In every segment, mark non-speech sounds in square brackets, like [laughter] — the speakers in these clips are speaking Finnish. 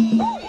oikein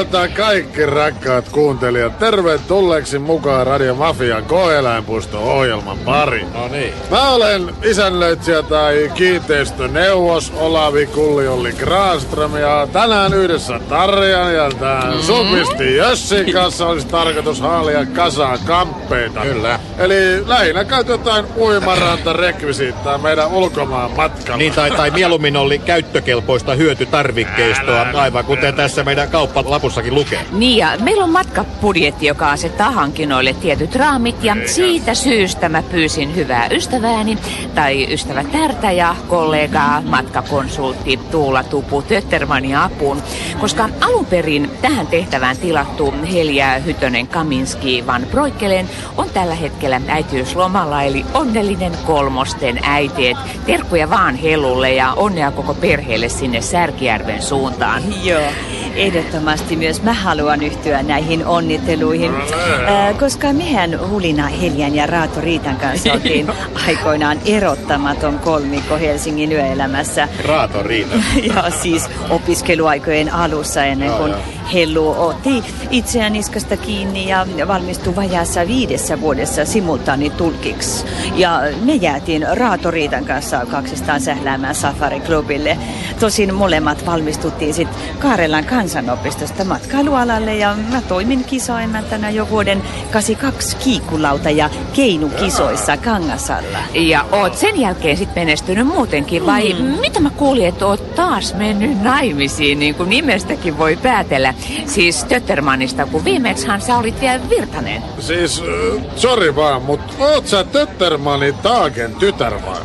Toivotan kaikki rakkaat kuuntelijat tervetulleeksi mukaan Radio Mafian koeläinpuisto-ohjelman pariin. No niin. Mä olen isännöitsijä tai kiinteistöneuvos Olavi Kulliolli Granström ja tänään yhdessä Tarjan ja tämän mm. supisti Jössin kanssa olisi tarkoitus haalia kasaan kamppeita. Kyllä. Eli lähinnä käytetään uimaranta rekvisiittaa meidän ulkomaan matkalla. Niin, tai, tai mieluummin oli käyttökelpoista hyötytarvikkeistoa, aivan kuten tässä meidän kauppalapussakin lukee. Niin ja meillä on matkapudjetti, joka asettaa hankinnoille tietyt raamit ja siitä syystä mä pyysin hyvää ystävääni tai ystävätärtä ja kollegaa matkakonsultti Tuula Tupu Töttermanin apuun, koska alun perin tähän tehtävään tilattu Helja Hytönen Kaminski Van Broikkelen on tällä hetkellä äitiyslomalla eli onnellinen kolmosten äiti. Et Terkkuja vaan Helulle ja onnea koko perheelle sinne Särkijärven suuntaan. Joo, ehdottomasti myös mä haluan yhtyä näihin onnitteluihin, äh, koska mehän Hulina Heljan ja Raato Riitan kanssa [laughs] oltiin aikoinaan erottamaton kolmikko Helsingin yöelämässä. Raato Riita. [laughs] Ja siis opiskeluaikojen alussa ennen kuin Hellu otti itseään niskasta kiinni ja valmistui vajaassa viidessä vuodessa simultaanitulkiksi. Ja me jäätiin Raato Riitan kanssa kaksistaan sähläämään Safari-klubille. Tosin molemmat valmistuttiin sitten Kaarelan kansanopistosta matkailualalle ja mä toimin kisoimäntänä jo vuoden 82 kiikulauta ja keinukisoissa Kangasalla. Ja oot sen jälkeen sitten menestynyt muutenkin vai mm. mitä mä kuulin, että oot taas mennyt naimisiin niin kuin nimestäkin voi päätellä. Siis Töttermanista, kun viimeksihan sä olit vielä Virtanen. Siis, äh, sori vaan, mutta oot sä Töttermanin Taagen tytär vai?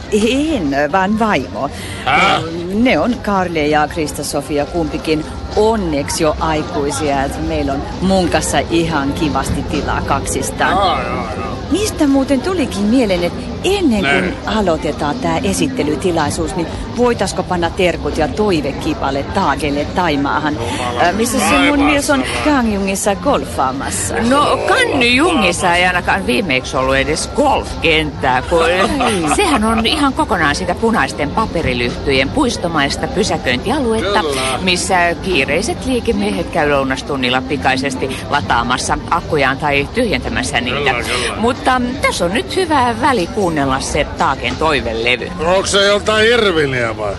En, vaan vaimo. Äh? Ne on Karle ja Krista-Sofia kumpikin onneksi jo aikuisia, että meillä on mun kanssa ihan kivasti tilaa jaa. Mistä muuten tulikin mieleen, että ennen kuin Näin. aloitetaan tämä esittelytilaisuus, niin voitaisiko panna terkut ja toivekipale Taagelle Taimaahan, ää, missä se mun mies on Kangjungissa golfaamassa. No Kannjungissa ei ainakaan viimeksi ollut edes golfkenttää, kun [laughs] sehän on ihan kokonaan sitä punaisten paperilyhtyjen puistomaista pysäköintialuetta, Kyllä. missä kiireiset liikemiehet käy lounastunnilla pikaisesti lataamassa akkujaan tai tyhjentämässä niitä. Kyllä, kyllä. Mutta mm, tässä on nyt hyvä väli kuunnella se Taaken toivelevy. Onko se joltain Irviniä vai?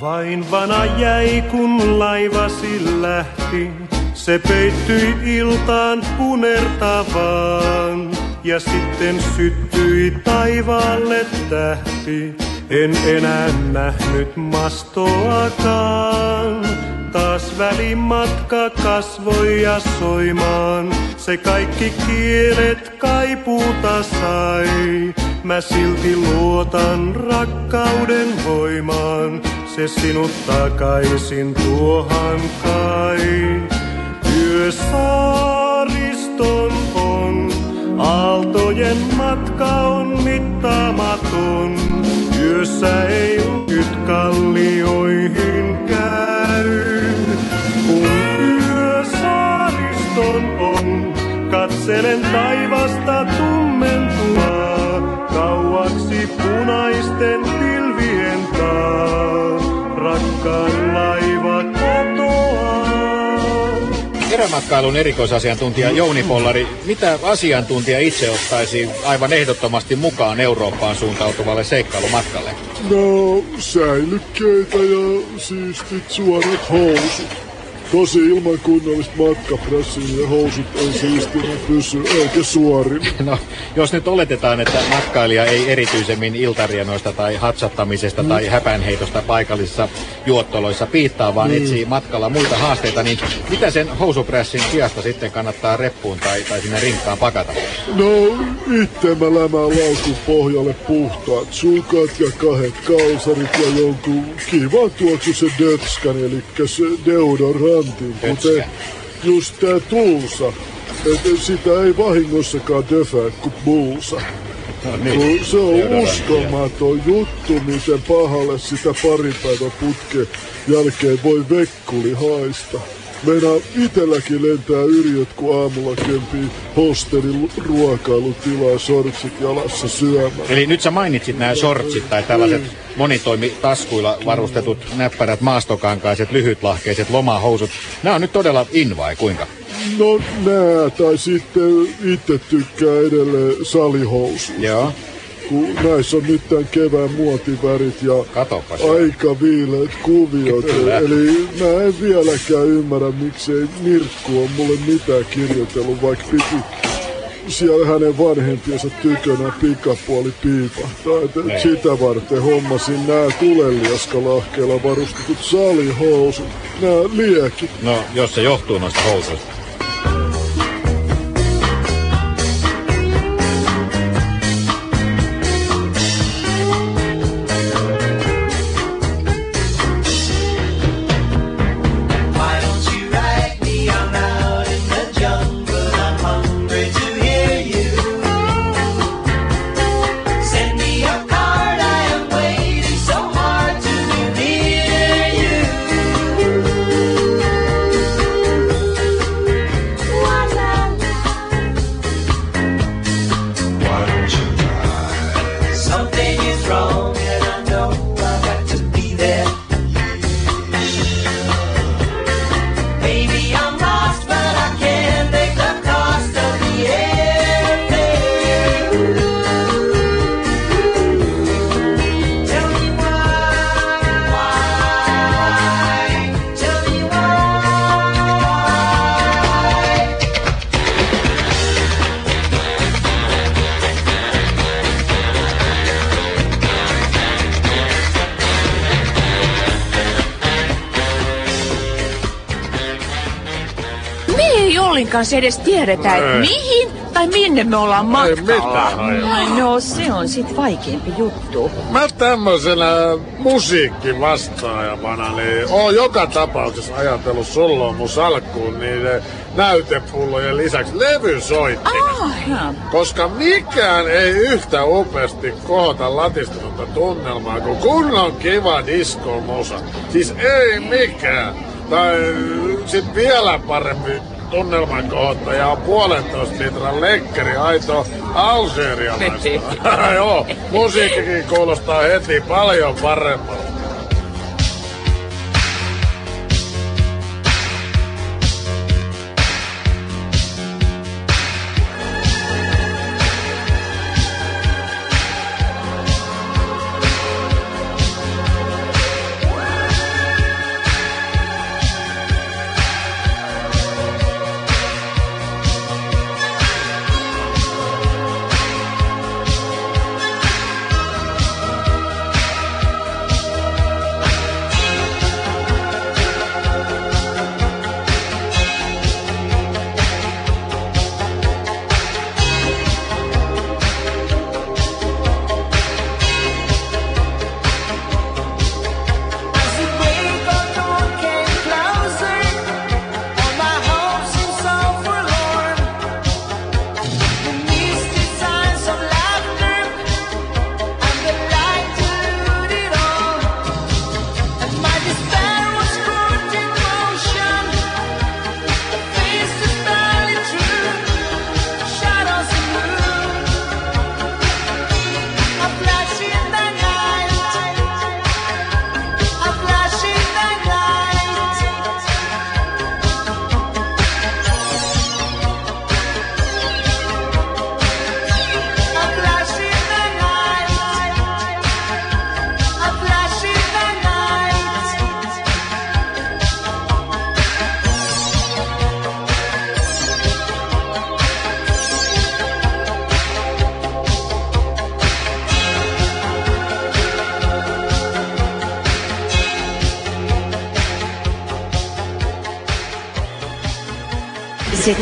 Vain vana jäi, kun laivasi lähti. Se peittyi iltaan punertavaan. Ja sitten syttyi taivaalle tähti. En enää nähnyt mastoakaan. Taas välimatka kasvoi ja soimaan. Se kaikki kielet kaipuuta sai. Mä silti luotan rakkauden voimaan. Se sinut takaisin tuohan kai. Yösaariston on, aaltojen matka on mittaamaton. Yössä ei nyt kallioihin yösaariston on, katselen taivasta tummentua. Kauaksi punaisten pilvien taa, rakkaan laiva kotoa. Erämatkailun erikoisasiantuntija Jouni Pollari, mitä asiantuntija itse ottaisi aivan ehdottomasti mukaan Eurooppaan suuntautuvalle seikkailumatkalle? No, säilykkeitä ja siistit suorat housut. Tosi ilman kunnollista matkapressia ja housut ei siistinä pysy, eikä suorin. [laughs] No, jos nyt oletetaan, että matkailija ei erityisemmin iltarienoista tai hatsattamisesta tai häpänheitosta paikallisissa juottoloissa piittaa, vaan etsii matkalla muita haasteita, niin mitä sen housuprässin sijasta sitten kannattaa reppuun tai, tai sinne rinkkaan pakata? No, itse mä lämään laukun pohjalle puhtaat sukat ja kahdet kalsarit ja jonkun kivan tuoksuisen dötskan, eli se deodorantin, kuten just tää tulsa. Et sitä ei vahingossakaan döfää kuin bulsa. No Kun se on uskomaton juttu, miten pahalle sitä parin päivän putken jälkeen voi vekkuli haista. Meinaa itelläkin lentää yrjöt, kun aamulla kempii hostelin ruokailutilaa sortsit jalassa syömään. Eli nyt sä mainitsit nämä shortsit tai tällaiset monitoimitaskuilla varustetut näppärät maastokankaiset, lyhytlahkeiset lomahousut. Nämä on nyt todella in vai kuinka? No nää, tai sitten itse tykkää edelleen salihousu. Joo. Kun näissä on nyt tämän kevään muotivärit ja Katoppa se. aika viileät kuviot. Kyllä. Eli mä en vieläkään ymmärrä, miksei Mirkku on mulle mitään kirjoitellut, vaikka piti siellä hänen vanhempiensa tykönä pikapuoli piipahtaa. Et sitä varten hommasin nämä tuleliaskalahkeilla varustetut salihousut, nämä liekit. No, jos se johtuu noista housuista. Kanssa edes tiedetä, että mihin tai minne me ollaan matkalla. hajua. No se on sit vaikeampi juttu. Mä tämmöisenä musiikkivastaajavana, niin oon joka tapauksessa ajatellut sulla on mun salkkuun niiden näytepullojen lisäksi levysoittimen. Ah, Koska mikään ei yhtä upeasti kohota latistunutta tunnelmaa kuin kunnon kiva diskomusa. Siis ei mikään. Tai sit vielä parempi tunnelman kohottaja on puolentoista litran lekkeri aito algerialaista. [laughs] Joo, musiikkikin kuulostaa heti paljon paremmalta.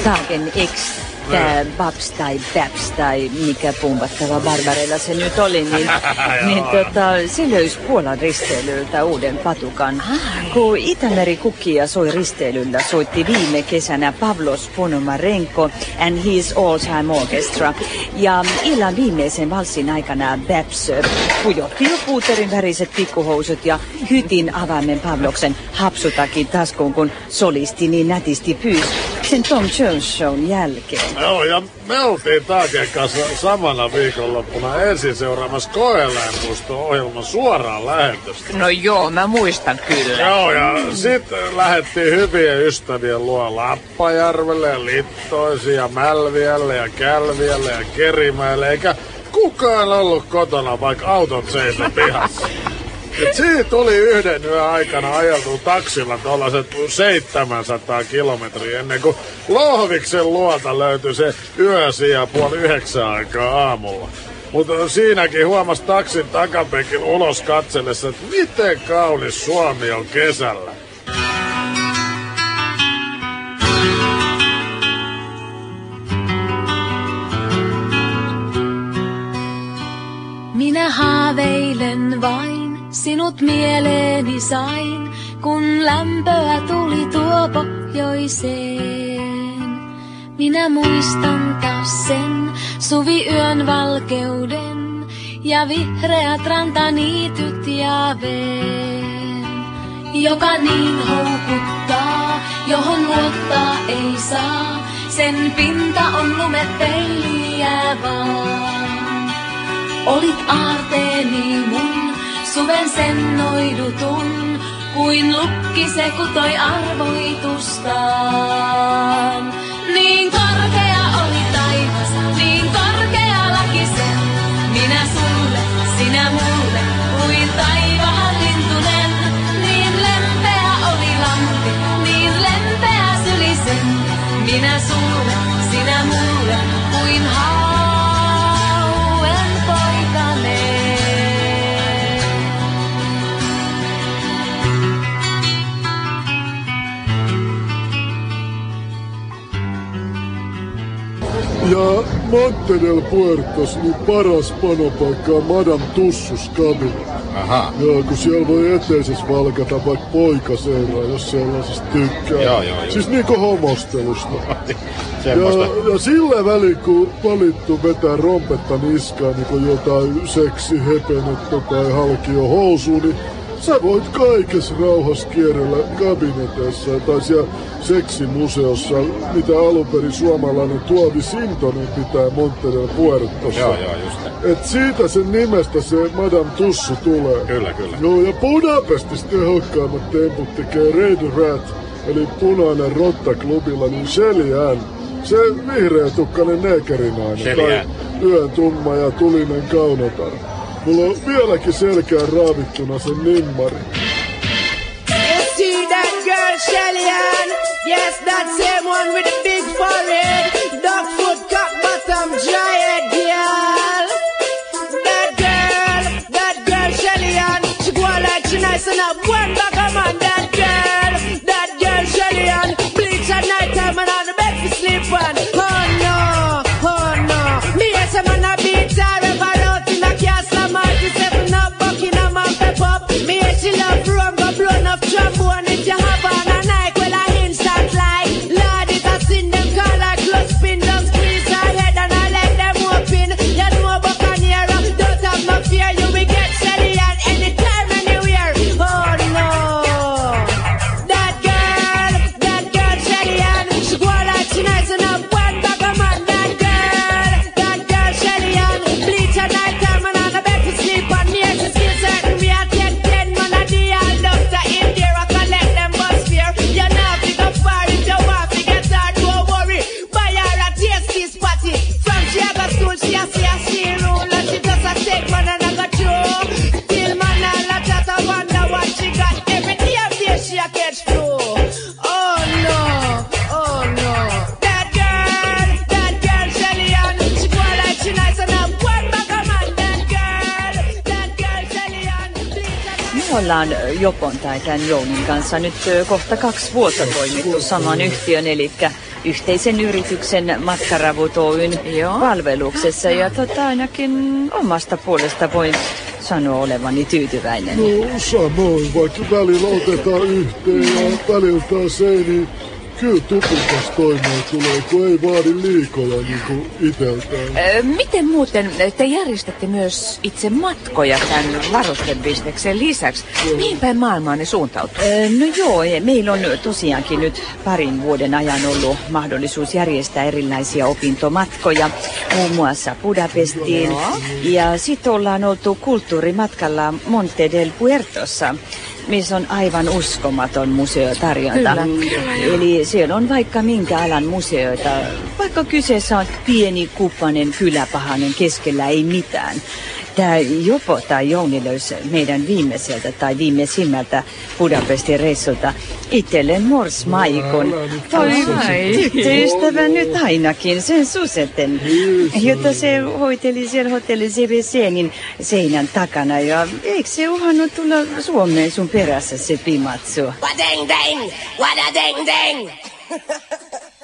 Tagen X, tää Babs tai Babs tai mikä pumpattava Barbarella se nyt oli, niin, [laughs] niin tota, se löysi Puolan risteilyltä uuden patukan. Kun Itämeri Kukkia soi risteilyllä, soitti viime kesänä Pavlos Ponomarenko and his all time orchestra. Ja illan viimeisen valssin aikana Babs pujotti jo puuterin väriset pikkuhousut ja hytin avaimen Pavloksen hapsutakin taskuun, kun solisti niin nätisti pyysi sen Tom Jones Shown jälkeen. Joo, ja me oltiin Taaken kanssa samana viikonloppuna ensin seuraamassa koeläinpuisto-ohjelman suoraan lähetystä. No joo, mä muistan kyllä. Joo, ja sitten lähdettiin hyvien ystävien luo Lappajärvelle ja Littoisiin ja Mälviälle ja Kälviälle ja Kerimäelle, eikä kukaan ollut kotona, vaikka autot seisoi pihassa. Et siitä tuli yhden yön aikana ajeltu taksilla tuollaiset 700 kilometriä ennen kuin Lohviksen luota löytyi se yösiä puoli yhdeksän aikaa aamulla. Mutta siinäkin huomasi taksin takapenkin ulos katsellessa, että miten kaunis Suomi on kesällä. Sinut mieleeni sain, kun lämpöä tuli tuo pohjoiseen. Minä muistan taas sen suviyön valkeuden ja vihreät rantaniityt ja veen, joka niin houkuttaa, johon luottaa ei saa, sen pinta on lumepeiliä vaan. Olit aarteeni mun, suven sen noidutun, kuin lukki se kutoi arvoitustaan. Niin korkea oli taivas, niin korkea laki sen, minä sulle, sinä mulle, kuin taivaan lintunen. Niin lempeä oli lampi, niin lempeä syli sen, minä sulle, Monte del Puertos, niin paras panopaikka on Madame Tussus kabina. Aha. Joo, kun siellä voi eteisessä valkata vaikka poikaseuraa, jos sellaisesta tykkää. Joo, joo, joo. Siis niinku homostelusta. [laughs] Ja, ja sillä välin, kun valittu vetää rompetta niskaan, niin kuin jotain seksi hepenettä tai halkio housuun, niin sä voit kaikessa rauhassa kierrellä kabineteissa tai siellä seksimuseossa, mitä alun perin suomalainen Tuovi Sintonen pitää Monte del Puertossa. Joo, joo, just näin. Et siitä sen nimestä se Madame Tussu tulee. Kyllä, kyllä. Joo, ja Budapestissa tehokkaimmat temput tekee Red Rat, eli punainen rotta klubilla, niin Shelly Ann. Se vihreä tukkainen negerinainen. Shelly tai yön tumma ja tulinen kaunotar. Mulla on vieläkin selkään raavittuna sen nimmari. You see that girl, Shellyan? Yes, that same one with the big forehead. Dog foot, cock bottom, giant girl. That girl, that girl, Shellyan. She go like she nice up one back of man. Ö, Jopon tai tämän Jounin kanssa nyt kohta kaksi vuotta toimittu saman yhtiön, eli yhteisen yrityksen Matkaravut Oyn Joo. palveluksessa. Ja tota, ainakin omasta puolesta voin sanoa olevani tyytyväinen. No samoin, vaikka välillä otetaan yhteen ja välillä taas ei, niin kyllä tupukas toimeen tulee, kun ei vaadi liikoja niin kuin iteltään. Ö, Miten muuten te järjestätte myös itse matkoja tämän varustebisneksen lisäksi? Mihin päin maailmaa ne suuntautuu? Ö, No joo, e- meillä on tosiaankin nyt parin vuoden ajan ollut mahdollisuus järjestää erilaisia opintomatkoja, muun muassa Budapestiin. Ja sitten ollaan oltu kulttuurimatkalla Monte del Puertossa, missä on aivan uskomaton museotarjonta. Eli siellä on vaikka minkä alan museoita, vaikka kyseessä on pieni kuppanen kyläpahanen keskellä ei mitään. Tämä Jopo tai Jouni löysi meidän viimeiseltä tai viimeisimmältä Budapestin reissulta itselleen Mors Maikon. Voi tyttöystävä nyt ainakin, sen suseten, jota se hoiteli siellä hotelli Sevesenin seinän takana. Ja eikö se uhannut tulla Suomeen sun perässä se pimatsu? Wadeng deng, wada deng [laughs]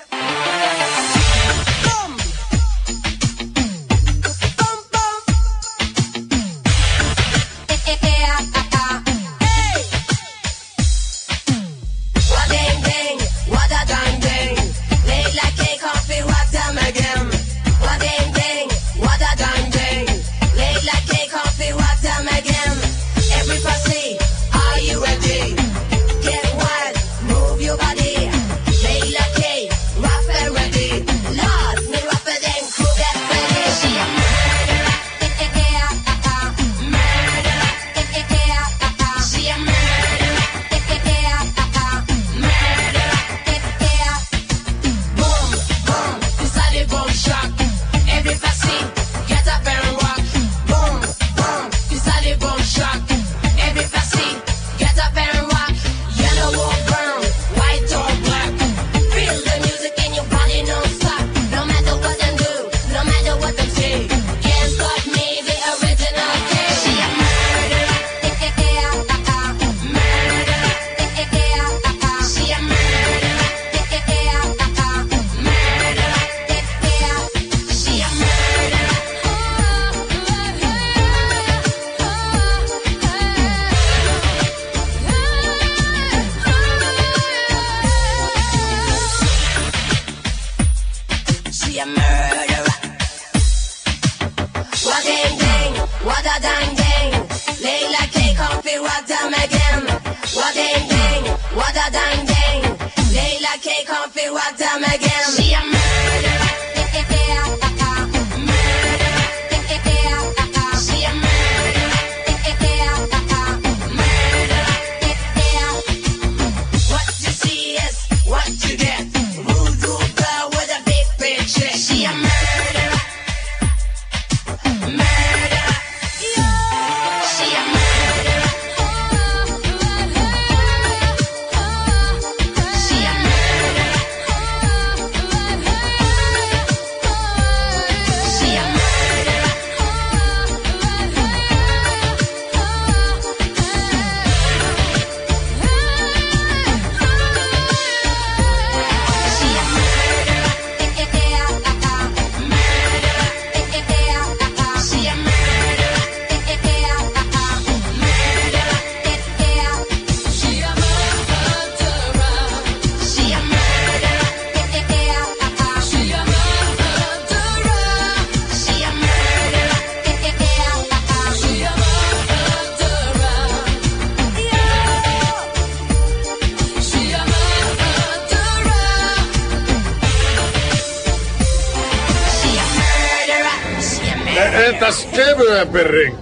perren.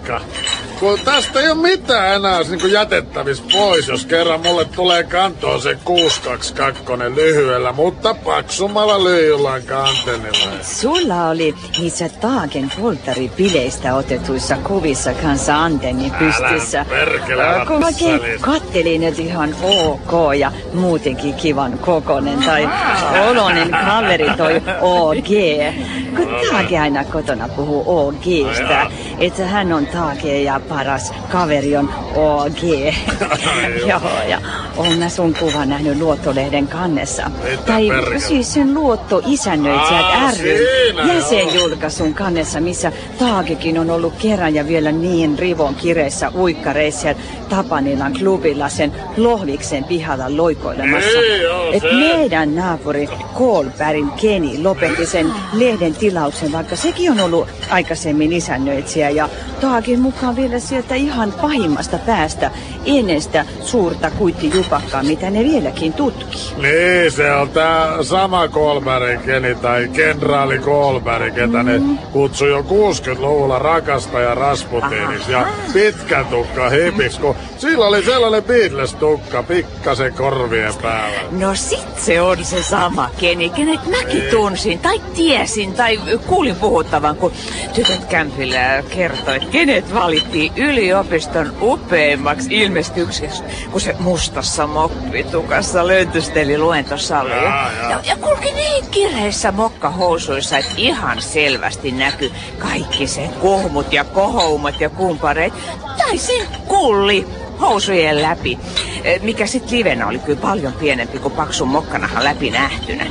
Kun tästä ei ole mitään enää niin jätettävissä pois, jos kerran mulle tulee kantoon se 622 lyhyellä, mutta paksummalla lyijyllä kantenilla. Sulla oli niissä Taaken polttaripileistä otetuissa kuvissa kanssa antenni pystyssä. perkele, Ää, Kun Vatsalis. kattelin, että ihan ok ja muutenkin kivan kokonen tai olonen kaveri toi OG. Kun Taake aina kotona puhuu OGstä, että hän on Taake ja paras kaveri on OG. [laughs] [laughs] Joo, ja mä sun kuvan nähnyt Luottolehden kannessa. Mitä Tai perkele? siis sen luottoisännöitsijät Aa, ry jäsenjulkaisun kannessa, missä Taakekin on ollut kerran ja vielä niin rivon kireissä uikkareissa Tapanilan klubilla sen Lohviksen pihalla loikoilemassa. Niin, Et meidän naapuri Kolbergin Keni lopetti sen lehden tilauksen, vaikka sekin on ollut aikaisemmin isännöitsijä ja Taakin mukaan vielä sieltä ihan pahimmasta päästä ennen sitä suurta kuittijupakkaa, mitä ne vieläkin tutkii. Niin, se on tää sama Kolbergin Keni tai kenraali Kolberg, ketä ne kutsui jo 60-luvulla rakastaja Rasputiniksi ja pitkä tukka hipiksi, kun sillä oli sellainen Beatles-tukka pikkasen korvien päällä. No sit se on se sama Keni, kenet mäkin tunsin tai tiesin tai kuulin puhuttavan, kun tytöt kämpillä kertoi, että kenet valittiin yliopiston upeimmaksi ilmestykseksi, kun se mustassa moppitukassa löntysteli luentosalia. Jaa. Ja, ja kulki niin kireissä mokkahousuissa, että ihan selvästi näkyi kaikki se kohmut ja kohoumat ja kumpareet. Tai sen kulli housujen läpi, Eh, mikä sitten livenä oli kyllä paljon pienempi kuin paksun mokkanahan läpi nähtynä.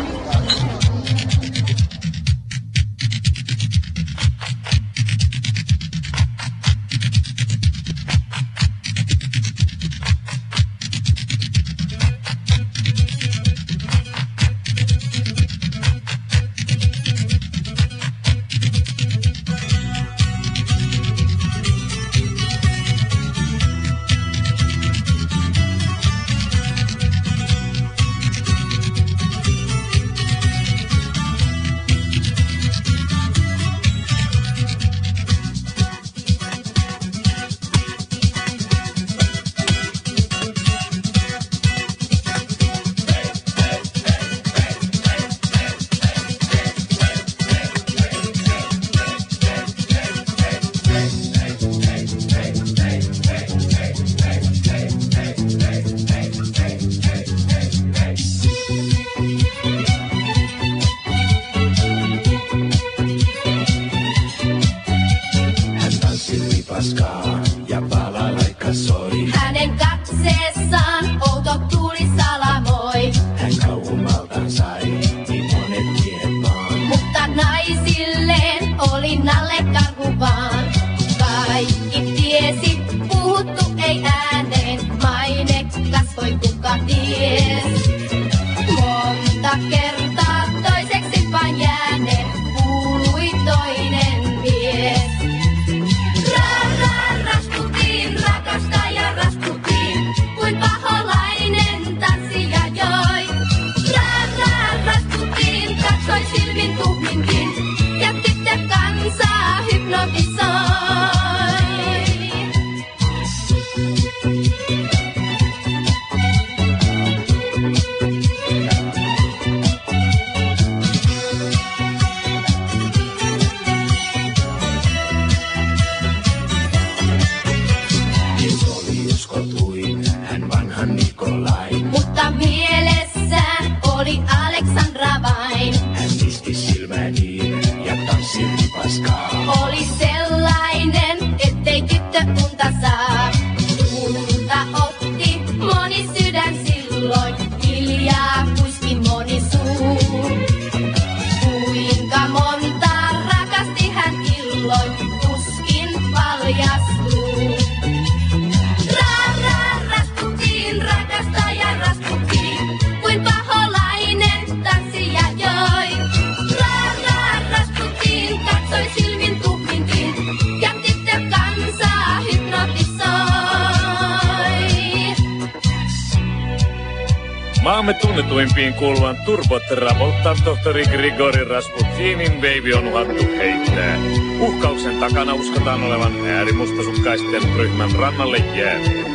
Maamme tunnetuimpiin kuuluvan Turbo Travolta tohtori Grigori Rasputinin Baby on uhattu heittää. Uhkauksen takana uskotaan olevan äärimustasukkaisten ryhmän rannalle jääviä.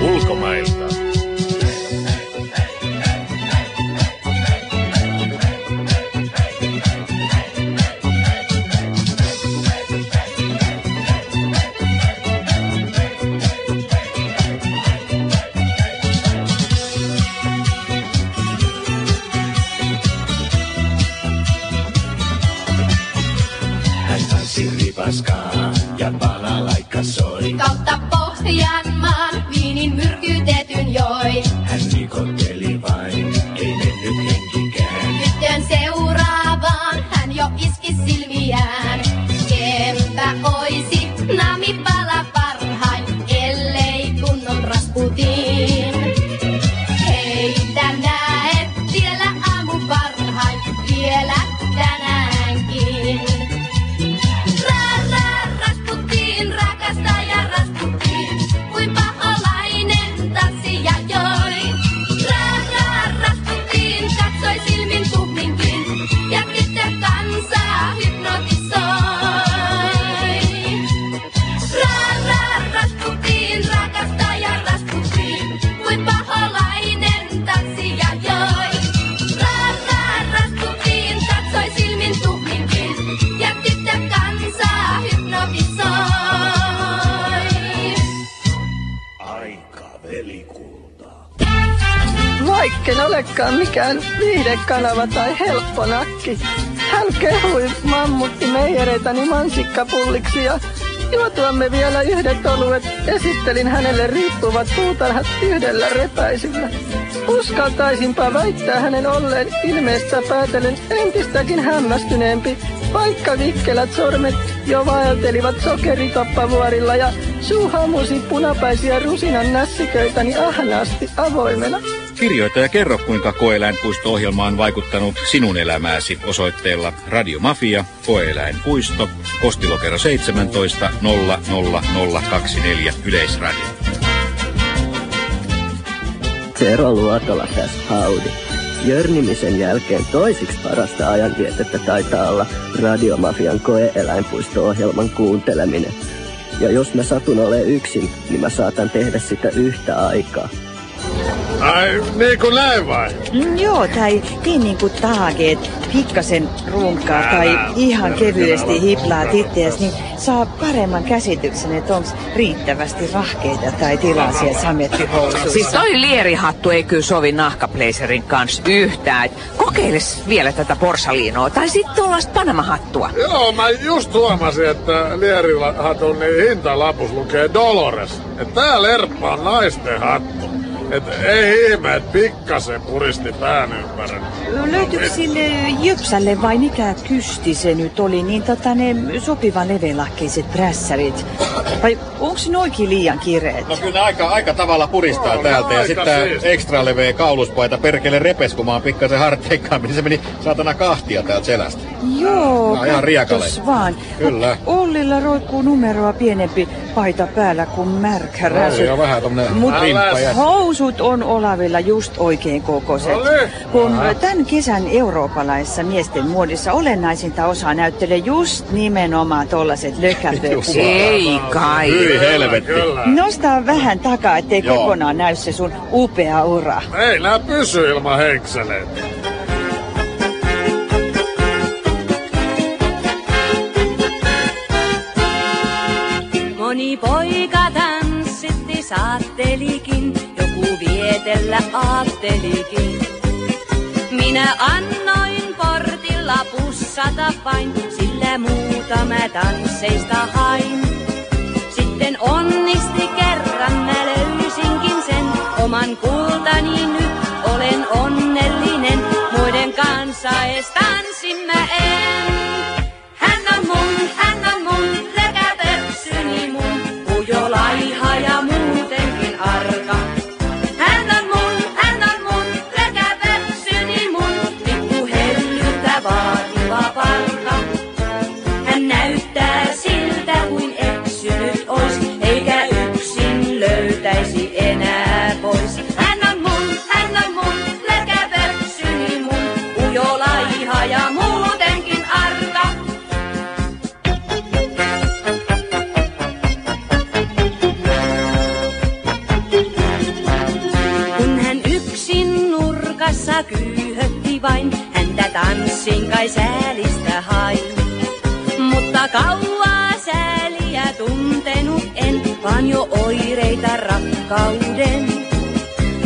Ulkomailta. Meijereitäni mansikkapulliksi ja juotuamme vielä yhdet oluet esittelin hänelle riippuvat puutarhat yhdellä repäisyllä. Uskaltaisinpa väittää hänen olleen ilmeestä päätellen entistäkin hämmästyneempi, vaikka vikkelät sormet jo vaeltelivat sokeritoppavuorilla ja suu hamusi punapäisiä rusinan nässiköitäni ahnaasti avoimena. Kirjoita ja kerro, kuinka koeläinpuisto-ohjelma on vaikuttanut sinun elämääsi osoitteella Radio Mafia, koeläinpuisto, postilokero 17 00024 Yleisradio. Tero Luotola tässä haudy. Jörnimisen jälkeen toisiksi parasta ajanvietettä taitaa olla Radiomafian koe-eläinpuisto-ohjelman kuunteleminen. Ja jos mä satun ole yksin, niin mä saatan tehdä sitä yhtä aikaa. Ai, niin kuin näin vai? Mm, joo, tai niin niin kuin taageet, pikkasen runkkaa tai ihan kevyesti hiplaat ittees, niin saa paremman käsityksen, että onko riittävästi rahkeita tai tilaa siellä samettihousuissa. Siis toi lierihattu ei kyllä sovi nahkapleiserin kanssa yhtään. Et kokeiles vielä tätä porsaliinoa tai sitten tuollaista panamahattua. Joo, mä just huomasin, että lierihatun niin hintalapus lukee Dolores. Että tää lerppa on naisten hattu. Et ei ihme, että pikkasen puristi pään ympärillä. Löytyykö sille Jöpsälle vai mikä kysti se nyt oli, niin tota ne sopiva leveälakkeiset prässärit? Vai onko ne oikein liian kireet? No kyllä aika, aika tavalla puristaa No, täältä. Ja sitten tää siis. ekstra leveä kauluspaita perkele repes, kun mä oon pikkasen harteikkaampi, niin se meni saatana kahtia täältä selästä. Joo, on ihan vaan. Kyllä. Ollilla roikkuu numeroa pienempi paita päällä kuin märkä räsy. Oli jo vähän tommonen Mut rimppa ja... housut on Olavilla just oikein kokoiset. No niin. Kun tämän kesän eurooppalaisessa miesten muodissa olennaisinta osaa näyttelee just nimenomaan tollaset lökäpöksit. Ei kai. Hyi helvetti. Nostaa vähän takaa, ettei Joo. kokonaan näy se sun upea ura. Ei nää pysy ilman henkseleitä. Moni poika tanssitti saattelikin, sietellä aattelikin. Minä annoin portilla pussata vain, sillä muuta mä tansseista hain. Sitten onnisti kerran mä löysinkin sen oman kultani nyt olen onnellinen. Muiden kanssa es tanssin mä en. Hän on mun, hän on mun, kai säälistä hain. Mutta kauaa sääliä tuntenut en, vaan jo oireita rakkauden.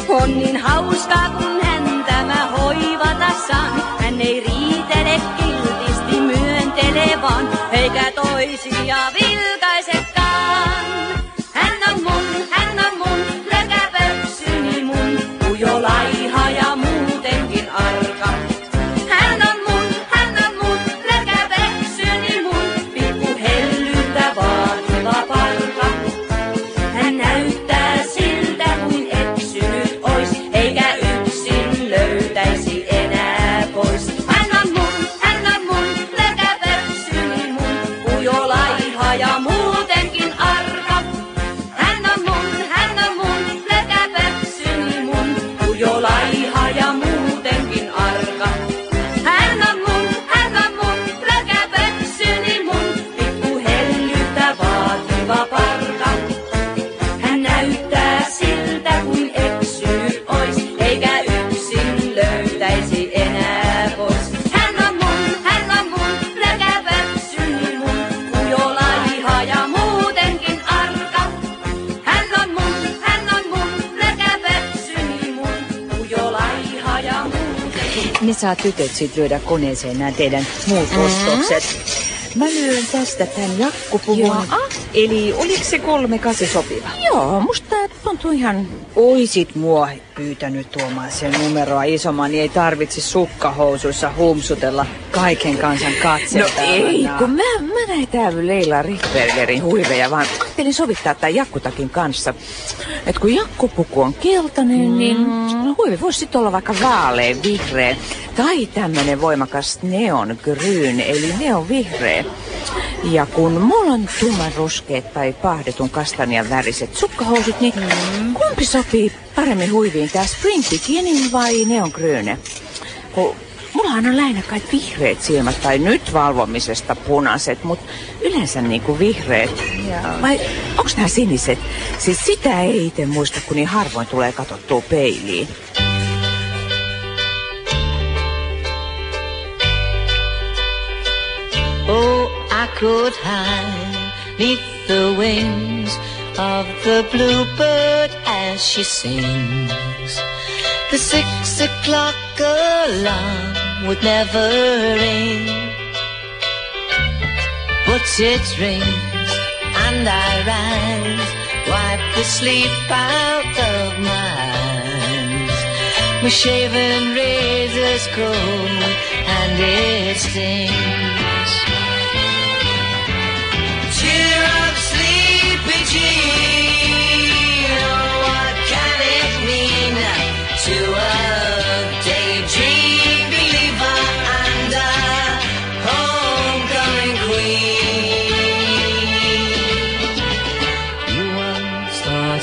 On niin hauskaa, kun häntä mä hoivata saan. Hän ei riitele kiltisti myöntele vaan, eikä toisia saa tytöt sit lyödä koneeseen nämä teidän muut ostokset. Mä lyön tästä tämän jakkupuvun. Jaa. Eli oliko se kolme kasi sopiva? Joo, musta tuntuu ihan... Oisit mua pyytänyt tuomaan sen numeroa isomman, niin ei tarvitse sukkahousuissa humsutella kaiken kansan No katselta. ei, kun mä, mä näin täällä Leila Richtbergerin huiveja, vaan ajattelin sovittaa tämän jakkutakin kanssa. Et kun jakkupuku on keltainen, mm. niin huivi voisi sitten olla vaikka vaalean vihreä. Tai tämmönen voimakas neon green, eli neon vihreä. Ja kun mulla on tumman ruskeat tai pahdetun kastanian väriset sukkahousut, niin mm. kumpi sopii paremmin huiviin, tää spring bikini vai neon green? Kun Mullahan on lähinnä kai vihreät silmät tai nyt valvomisesta punaiset, mutta yleensä niinku vihreät. Vai onks nämä siniset? Siis sitä ei itse muista, kun niin harvoin tulee katsottua peiliin. Oh, I could hide neath the wings of the bluebird as she sings. The six o'clock alarm would never ring. But it rings and I rise, wipe the sleep out of my eyes. My shaven razor's cold and it stings. Cheer up, sleepy Jean.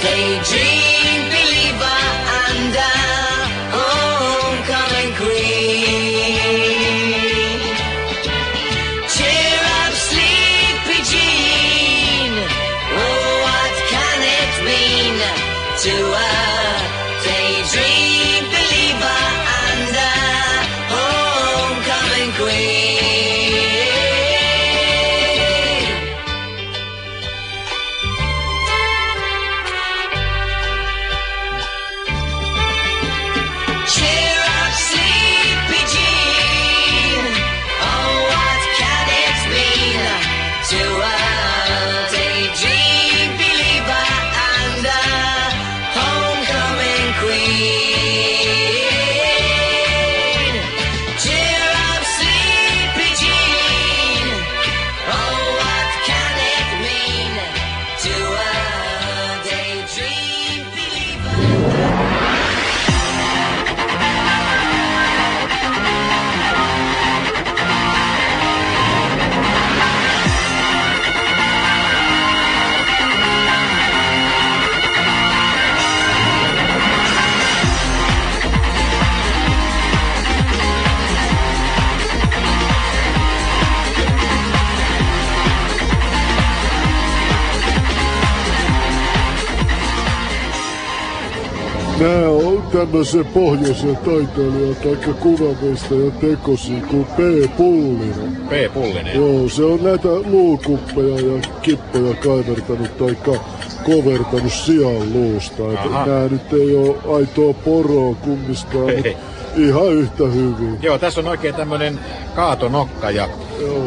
KGY. Tämmöisen pohjoisen taiteilijan tai kuvanveistäjän tekosi kuin P. Pullinen. P. Pullinen. Joo, se on näitä luukuppeja ja kippoja kaivertanut taikka kovertanut sian luusta. Nää nyt ei oo aitoa poroa Ei. ihan yhtä hyvin. Joo, tässä on oikein tämmönen kaatonokka ja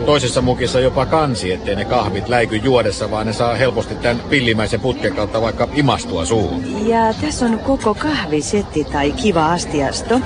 toisessa mukissa jopa kansi, ettei ne kahvit läiky juodessa, vaan ne saa helposti tämän pillimäisen putken kautta vaikka imastua suuhun. Ja tässä on koko kahvisetti tai kiva astiasto,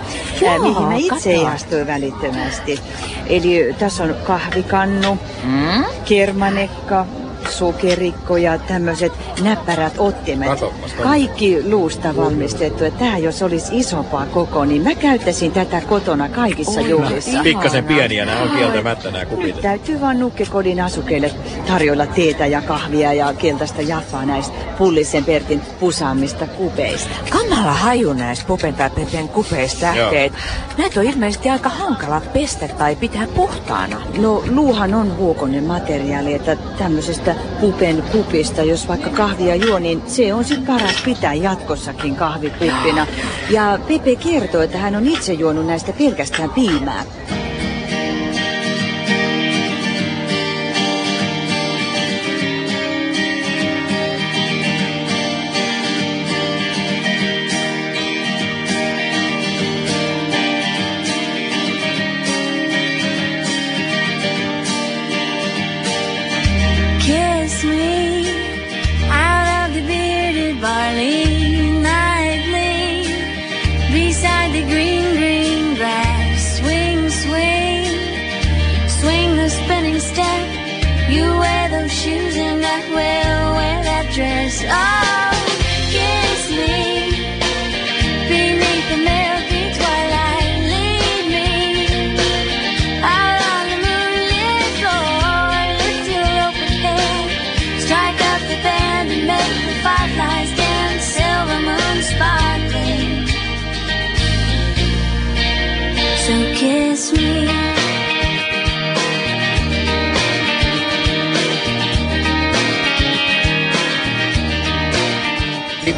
ää, mihin mä itse ihastuin välittömästi. Eli tässä on kahvikannu, Mm? kermanekka, sokerikko ja tämmöiset näppärät ottimet. Katoppas. Kaikki luusta valmistettu. Ja Tää jos olisi isompaa koko, niin mä käyttäisin tätä kotona kaikissa Oi, juhlissa. Pikkasen pieniä nämä on kieltämättä nämä kupit. Nyt täytyy vaan nukkekodin asukeille tarjolla teetä ja kahvia ja keltaista jaffaa näistä pullisen Pertin pusaamista kupeista. Kamala haju näistä Pupen tai Pepen kupeista tähteet. Näitä on ilmeisesti aika hankala pestä tai pitää puhtaana. No luuhan on huokonen materiaali, että tämmöisestä pupen kupista, jos vaikka kahvia juo, niin se on sit paras pitää jatkossakin kahvikuppina. Ja Pepe kertoo, että hän on itse juonut näistä pelkästään piimää. Dress. Oh,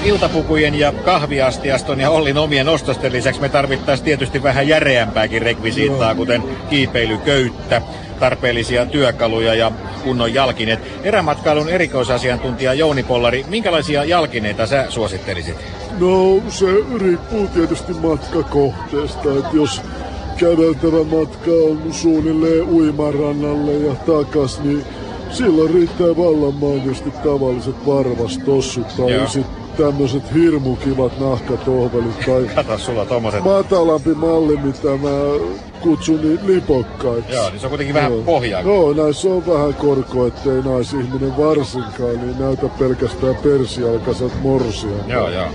Iltapukujen ja kahviastiaston ja Ollin omien ostosten lisäksi me tarvittaisiin tietysti vähän järeämpääkin rekvisiittaa, kuten kiipeilyköyttä, tarpeellisia työkaluja ja kunnon jalkineet. Erämatkailun erikoisasiantuntija Jouni Pollari, minkälaisia jalkineita sä suosittelisit? No se riippuu tietysti matkakohteesta, että jos käveltävä matka on suunnilleen uimarannalle ja takas, niin silloin riittää vallan mainiosti tavalliset varvastossut tai sitten tämmöiset hirmukivat nahkatohvelit tai Kato, sulla tommoset. matalampi malli, mitä mä kutsun niin lipokkaiksi. Joo, niin se on kuitenkin vähän Joo. pohjaa. Joo, näissä on vähän korko, ettei naisihminen varsinkaan niin näytä pelkästään persialkaiset morsia. Joo, joo.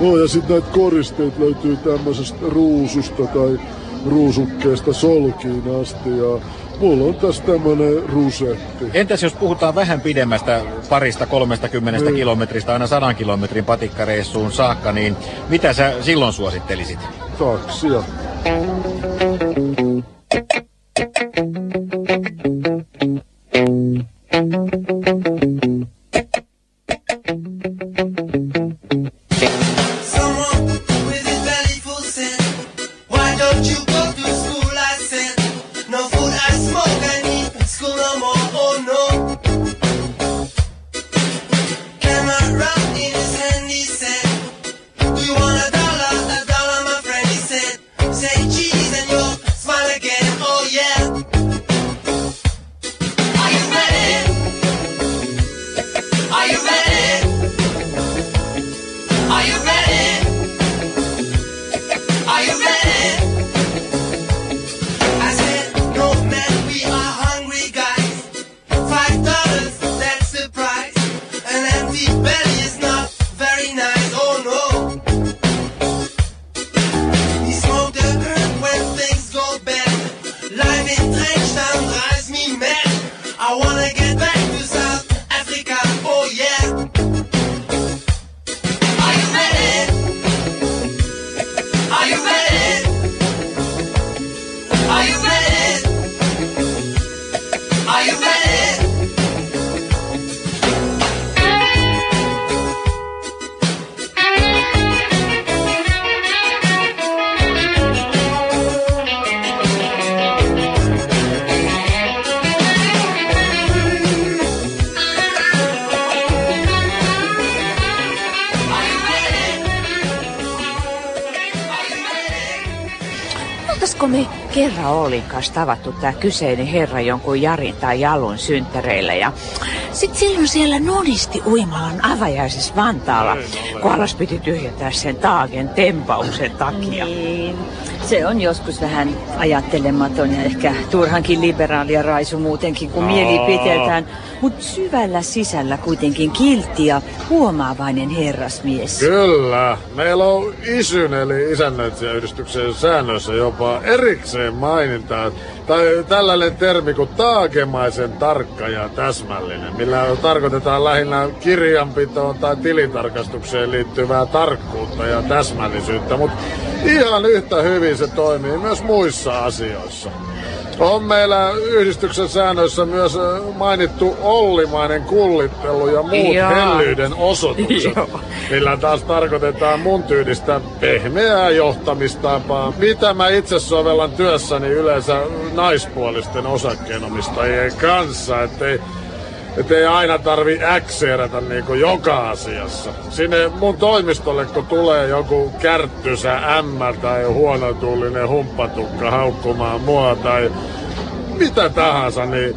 No ja sitten näitä koristeita löytyy tämmöisestä ruususta tai ruusukkeesta solkiin asti ja mulla on tässä tämmönen rusetti. Entäs jos puhutaan vähän pidemmästä parista 30 Niin. kilometristä aina 100 kilometrin patikkareissuun saakka, niin mitä sä silloin suosittelisit? Taksia. Someone Oolin kanssa tavattu tää kyseinen herra jonkun Jarin tai Jalun synttäreillä ja sit silloin siellä nonisti Uimalan avajaisessa Vantaalla, kun alas piti tyhjentää sen taagen tempauksen takia. Niin. Se on joskus vähän ajattelematon ja ehkä turhankin liberaali ja raisu muutenkin kuin No. mielipiteeltään, mutta syvällä sisällä kuitenkin kiltti ja huomaavainen herrasmies. Kyllä. Meillä on ISYN eli isännöitsijäyhdistyksen säännöissä jopa erikseen mainintaa tai tällainen termi kuin taakemaisen tarkka ja täsmällinen, millä tarkoitetaan lähinnä kirjanpitoon tai tilintarkastukseen liittyvää tarkkuutta ja täsmällisyyttä, mutta ihan yhtä hyvin se toimii myös muissa asioissa. On meillä yhdistyksen säännöissä myös mainittu ollimainen kullittelu ja muut Joo. hellyyden osoitukset, [laughs] Joo. millä taas tarkoitetaan mun tyylistä pehmeää johtamistapaa, mitä mä itse sovellan työssäni yleensä naispuolisten osakkeenomistajien kanssa, ettei ettei aina tarvi äkseerätä niinku joka asiassa. Sinne mun toimistolle, kun tulee joku kärttysä ämmä tai huonotullinen humppatukka haukkumaan mua tai mitä tahansa, niin,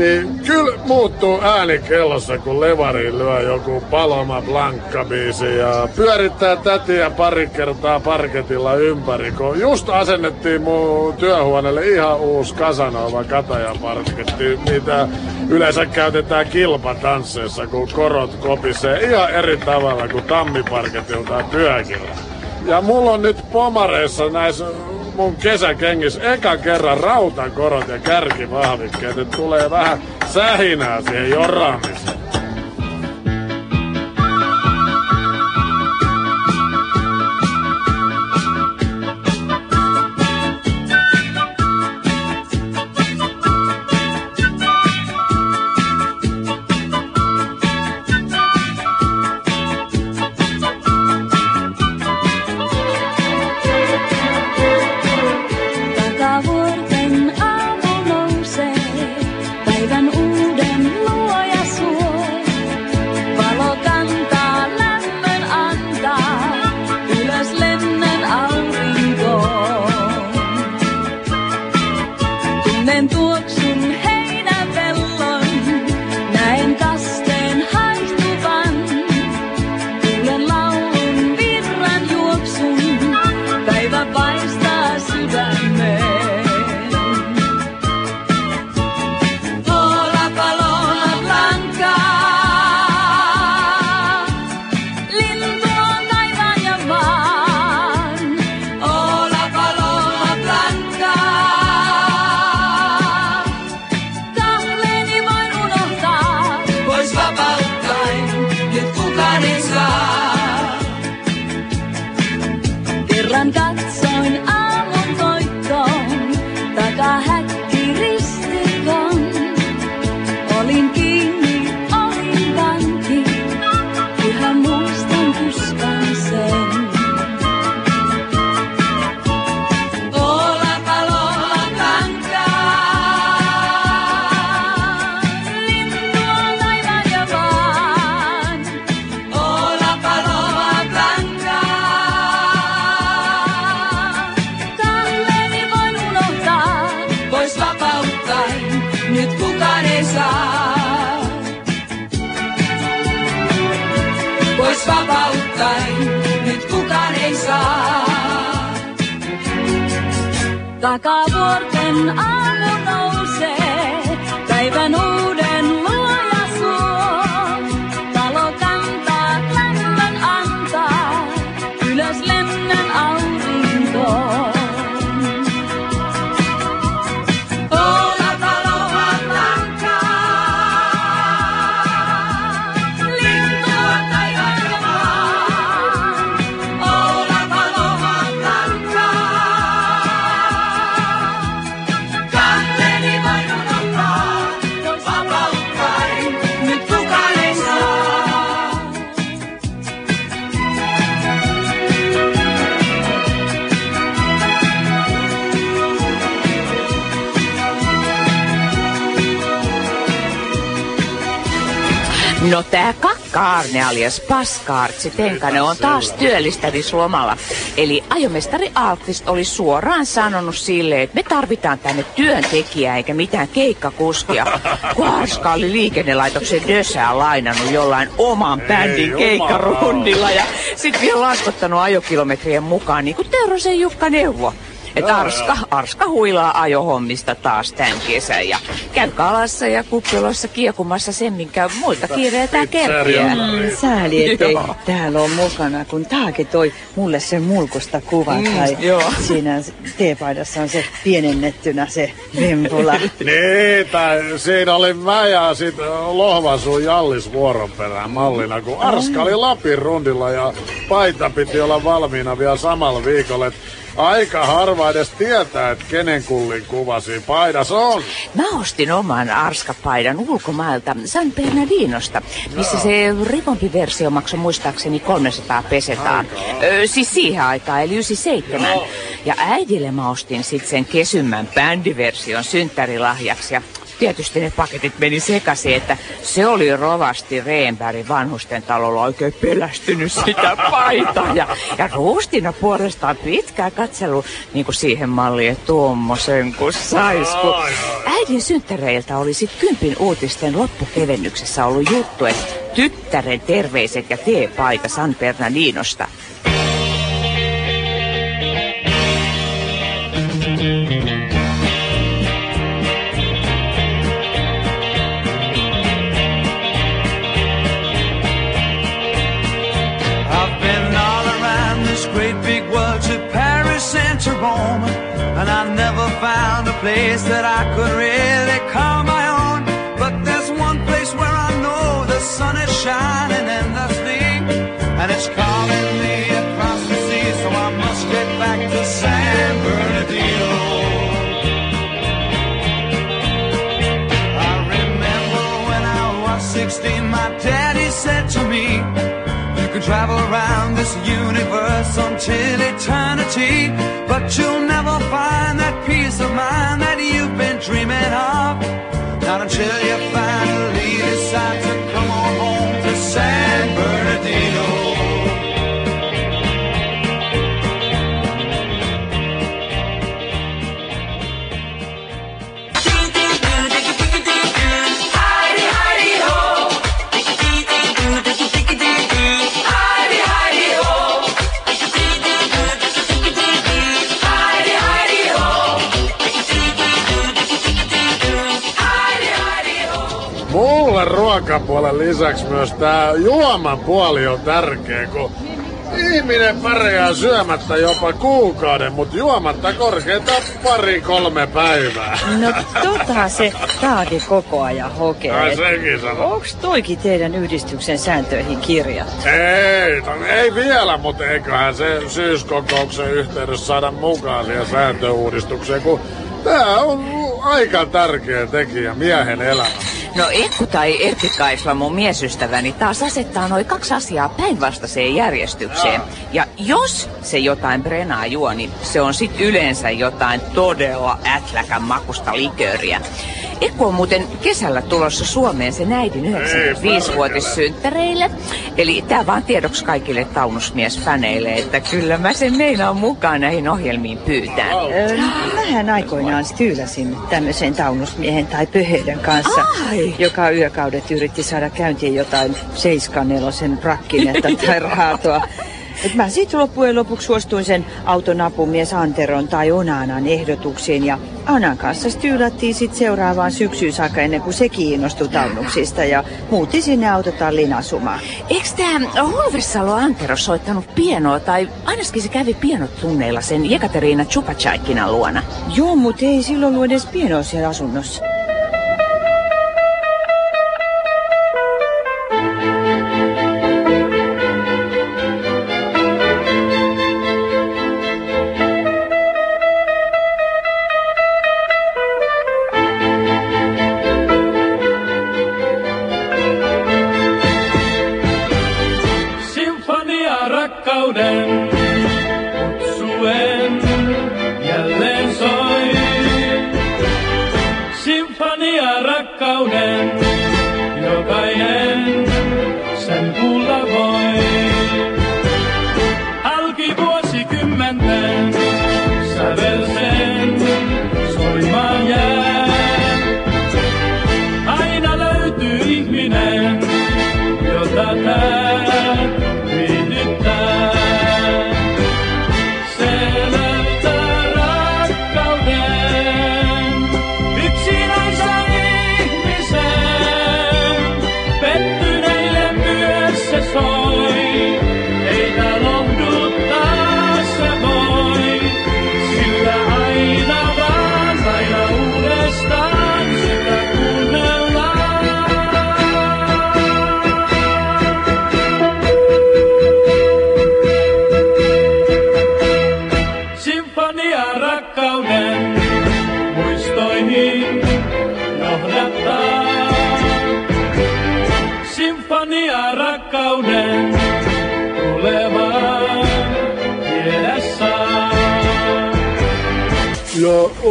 niin kyllä muuttuu ääni kellossa, kun levari lyö joku Paloma Blanca-biisi ja pyörittää tätiä pari kertaa parketilla ympäri, kun just asennettiin mun työhuoneelle ihan uusi Casanova katajaparketti, mitä yleensä käytetään kilpatansseissa, kun korot kopisee ihan eri tavalla kuin tammiparketilta pyökillä. Ja mulla on nyt pomareissa näissä mun kesäkengissä eka kerran rautakorot ja kärkivahvikkeet, että tulee vähän sähinää siihen joraamiseen. Kakkaarne alias Paskaartsi Tenkanen on taas työllistämislomalla. Eli ajomestari Alkvist oli suoraan sanonut sille, että me tarvitaan tänne työntekijää eikä mitään keikkakuskia. [laughs] Kun Arska oli liikennelaitoksen Dösää lainannut jollain oman bändin keikkarundilla ja sit vielä laskottanut ajokilometrien mukaan, niin kuin Teurosen Jukka neuvo. Että Arska, Arska huilaa ajohommista taas tämän kesän ja käy kalassa ja kuppiloissa kiekumassa sen, minkä muilta kiireetään kerkiää. Mm, sääli, ettei Joo. täällä on mukana, kun Taake toi mulle sen mulkusta kuvan. Mm, tai joo. siinä teepaidassa on se pienennettynä se vempula. [laughs] Tai siinä oli mä ja sit Lohvansuun Jallis vuoron perään mallina, kun Arska oli Lapin rundilla ja paita piti olla valmiina vielä samalla viikolla. Et aika harva edes tietää, että kenen kullin kuvasi paidas on. Mä ostin oman Arska-paidan ulkomailta San Bernardinosta, missä se rivompi versio maksoi muistaakseni 300 pesetaan. Ö, siis siihen aikaan, eli 97. Ja äidille mä ostin sit sen kesymmän bändiversion synttärilahjaksi ja Tietysti ne paketit meni sekaisin, että se oli rovasti Reenbergin vanhusten talolla oikein pelästynyt sitä paitaa. Ja, ja Ruustina puolestaan pitkään katselu niin kuin siihen malliin, että tuommoisen kun sais. Kun äidin synttäreiltä oli sitten kympin uutisten loppukevennyksessä ollut juttu, että tyttären terveiset ja teepaita San Bernardinosta. To Rome, and I never found a place that I could really call my own. But there's one place where I know the sun is shining endlessly, and it's calling me across the sea, so I must get back to San Bernardino. I remember when I was 16, my daddy said to me, You can travel around this universe until eternity, but you'll never find that peace of mind that you've been dreaming of. Not until you finally decide to ruokapuolen lisäksi myös tää juoman puoli on tärkeä, kun ihminen pärjää syömättä jopa kuukauden, mutta juomatta korkeinta pari-kolme päivää. No tota se Taake koko ajan hokee. Ai senkin sanoo. Onks toikin teidän yhdistyksen sääntöihin kirjattu? Ei, to- ei vielä, mutta eiköhän se syyskokouksen yhteydessä saada mukaan siihen sääntöuudistukseen, kun tää on aika tärkeä tekijä miehen elämässä. No Ekku tai Erkki Kaisla, mun miesystäväni, taas asettaa noin kaksi asiaa päinvastaiseen järjestykseen. Ja jos se jotain brenaa juo, niin se on sit yleensä jotain todella ätläkän makusta likööriä. Ekku on muuten kesällä tulossa Suomeen sen äidin 95-vuotissynttäreille. Eli tää vaan tiedoksi kaikille taunusmiesfäneille, että kyllä mä sen meinaan mukaan näihin ohjelmiin pyytään. Ö, Mähän aikoinaan styyläsin tämmöisen taunusmiehen tai pöheiden kanssa, Ai. Joka yökaudet yritti saada käyntiin jotain seiskanelosen rakkinetta [laughs] tai raatoa. Et mä sitten loppujen lopuksi suostuin sen auton apumies Anteron tai Onanan ehdotuksiin ja Anan kanssa styylattiin sit seuraavaan syksyyn saakka ennen kuin se kiinnostui taunuksista ja muutti sinne autotallin asumaan. Eiks tää Holvessalo Antero soittanut pienoa, tai ainakin se kävi pienotunneilla sen Jekaterina Chupachaikinan luona? Joo, mutta ei silloin ollut edes pienoa siellä asunnossa.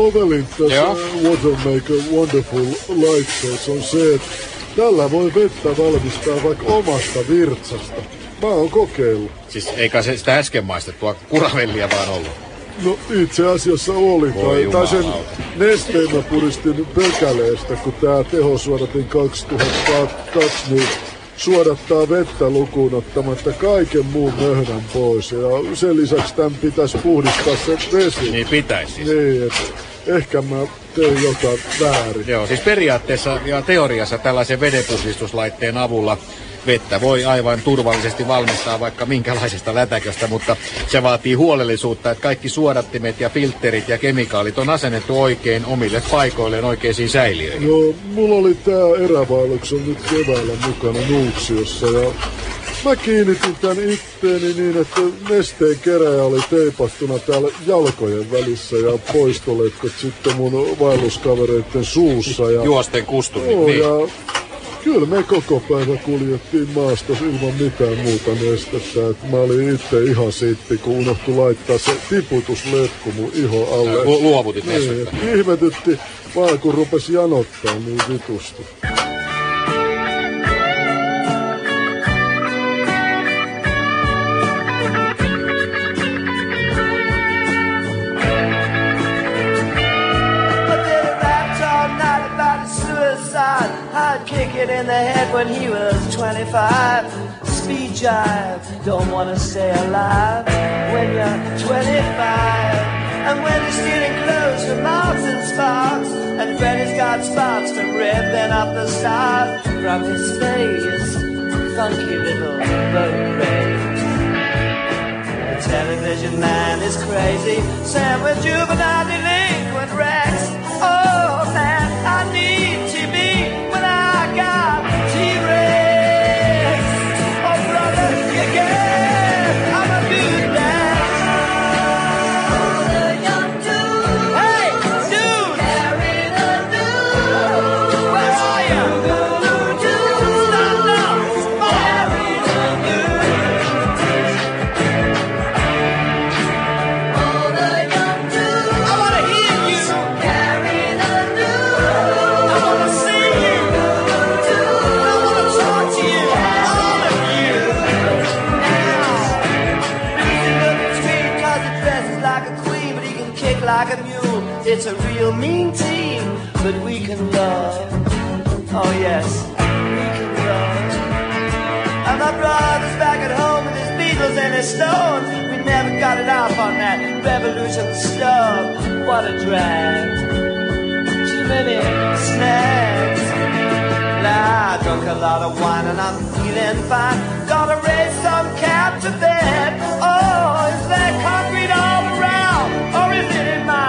Ovelin tässä. Watermaker Wonderful-laitteessa on se, että tällä voi vettä valmistaa vaikka omasta virtsasta. Mä oon kokeillut. Siis eikä se sitä äsken maistettua kuravellia vaan ollut. No itse asiassa oli. Voi Tai, tai sen nesteen mä puristin pökäleestä, kun tää tehosuodatin 2002, niin suodattaa vettä lukuun ottamatta kaiken muun möhnän pois. Ja sen lisäksi tämän pitäisi puhdistaa se vesi. Niin pitäisi siis. Niin, et ehkä mä tein jotain väärin. Joo, siis periaatteessa ja teoriassa tällaisen vedenpuhdistuslaitteen avulla vettä voi aivan turvallisesti valmistaa vaikka minkälaisesta lätäköstä, mutta se vaatii huolellisuutta, että kaikki suodattimet ja filterit ja kemikaalit on asennettu oikein omille paikoilleen oikeisiin säiliöihin. Joo, mulla oli tää erävaelluksen nyt keväällä mukana Nuuksiossa ja mä kiinnitin tän itteeni niin, että nesteen keräjä oli teipattuna täällä jalkojen välissä ja poistoletkot sitten mun vaelluskavereiden suussa. Ja, Juosten kustumin, Joo, niin. ja kyllä me koko päivä kuljettiin maastossa ilman mitään muuta nestettä. Et mä olin itse ihan sitti, kun unohtui laittaa se tiputusletku mun iho alle. Lu- luovutit niin, nestettä. et Ihmetytti vaan kun rupesi janottaa niin vitusti. When he was 25. Speed jive, don't wanna stay alive when you're 25. And when you're stealing clothes from Marks and Sparks, and Freddy's got spots from ripping up the stars from his face. Funky little boat race. The television man is crazy. Sam with juvenile delinquent Rex. It's a real mean team, but we can love. Oh yes, we can love. And my brother's back at home with his Beatles and his Stones. We never got it off on that revolution stuff. What a drag. Too many snacks. Nah, I drunk a lot of wine and I'm feeling fine. Gotta raise some cap to bed. Oh, is there concrete all around? Or is it in my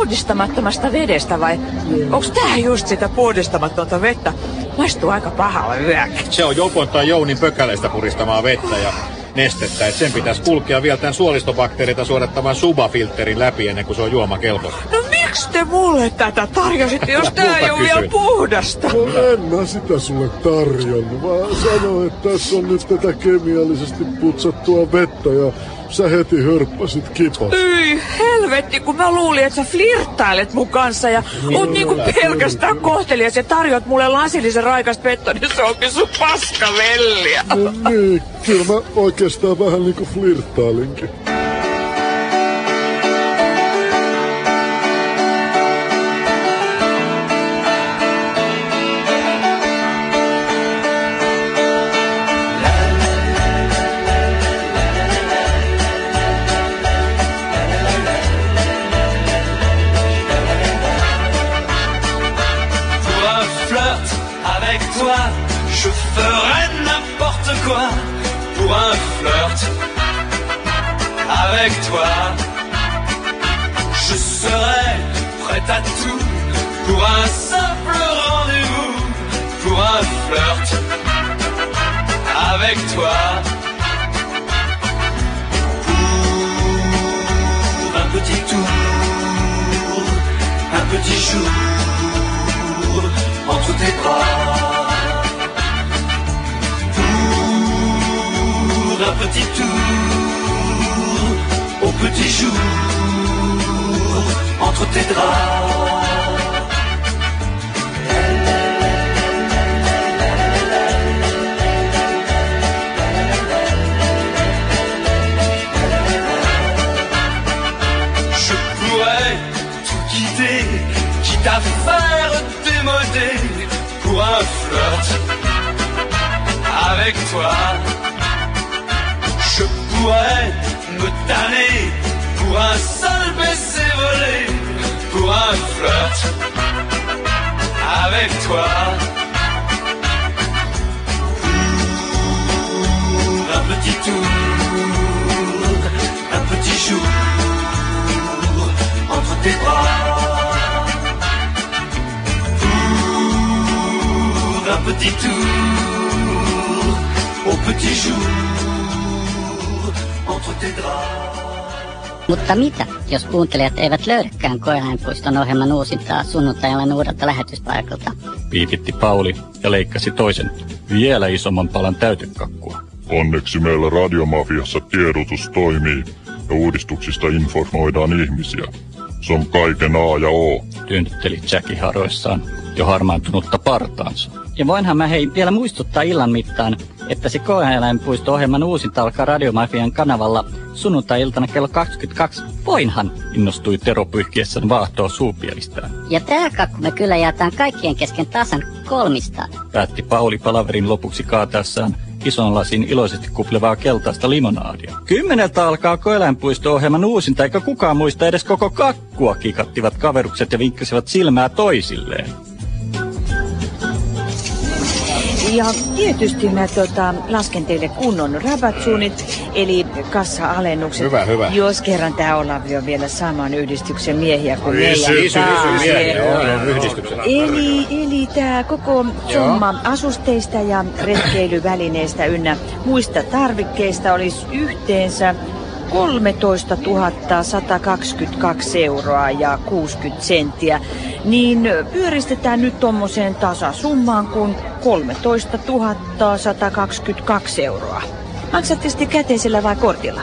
puhdistamattomasta vedestä vai onks tää just sitä puhdistamattonta vettä? Maistuu aika pahalle yöllä. Se on Jopon tai Jounin pökäleistä puristamaa vettä ja nestettä, että sen pitäisi kulkea vielä tämän suolistobakteereita suodattavan subafilterin läpi ennen kuin se on juomakelpoista. No miksi te mulle tätä tarjositte, jos tää ei ole vielä puhdasta? No en mä sitä sulle tarjonnut, vaan sanoin, että tässä on nyt tätä kemiallisesti putsattua vettä ja sä heti hörppäsit kipas. Yi helvetti, kun mä luulin, että sä flirttailet mun kanssa ja oot niinku pelkästään kohtelias ja tarjoat mulle lasillisen raikasta vettä, niin se onkin sun paskavelliä. No niin, kyllä mä oikeastaan vähän niinku flirttailinkin. Avec toi, Je serai prêt à tout pour un simple rendez-vous, pour un flirt avec toi. Pour un petit tour, un petit jour entre tes bras. Pour un petit tour, petit jour entre tes draps. Je pourrais tout quitter, quitte à faire démoder pour un flirt avec toi. Je pourrais me tanner un seul baiser volé, pour un flirt avec toi. Pour un petit tour, un petit jour entre tes bras. Pour un petit tour, au petit jour entre tes draps. Mutta mitä, jos kuuntelijat eivät löydäkään Koeläinpuiston ohjelman uusintaa sunnuntaina uudelta lähetyspaikalta? Piipitti Pauli ja leikkasi toisen vielä isomman palan täytekakkua. Onneksi meillä radiomafiassa tiedotus toimii ja uudistuksista informoidaan ihmisiä. Se on kaiken A ja O. Työntytteli Jackie haroissaan jo harmaantunutta partaansa. Ja voinhan mä hei vielä muistuttaa illan mittaan, että se koeeläinpuisto-ohjelman uusinta alkaa Radiomafian kanavalla sunnuntai-iltana kello 22. Voinhan, Innostui Tero pyyhkiessään vaahtoa suupielistään. Ja tää kakku me kyllä jaetaan kaikkien kesken tasan kolmistaan. Päätti Pauli palaverin lopuksi kaataessaan ison lasin iloisesti kuplevaa keltaista limonaadia. Kymmeneltä alkaa koeläinpuisto-ohjelman uusinta, eikä kukaan muista edes koko kakkua, kikattivat kaverukset ja vinkkasivat silmää toisilleen. Ja tietysti mä tota, lasken teille kunnon rabatsuunnit, eli kassa-alennukset. Hyvä, hyvä. Jos kerran tää Olavi on vielä saman yhdistyksen miehiä kuin meidän Isy, isy, isy, taas. miehiä, joo, joo, yhdistyksen. Eli, eli tämä koko summa asusteista ja retkeilyvälineistä ynnä muista tarvikkeista olisi yhteensä 13 122 euroa ja 60 senttiä, niin pyöristetään nyt tuommoiseen tasasummaan kuin 13 122 euroa. Maksatte sitten käteisellä vai kortilla?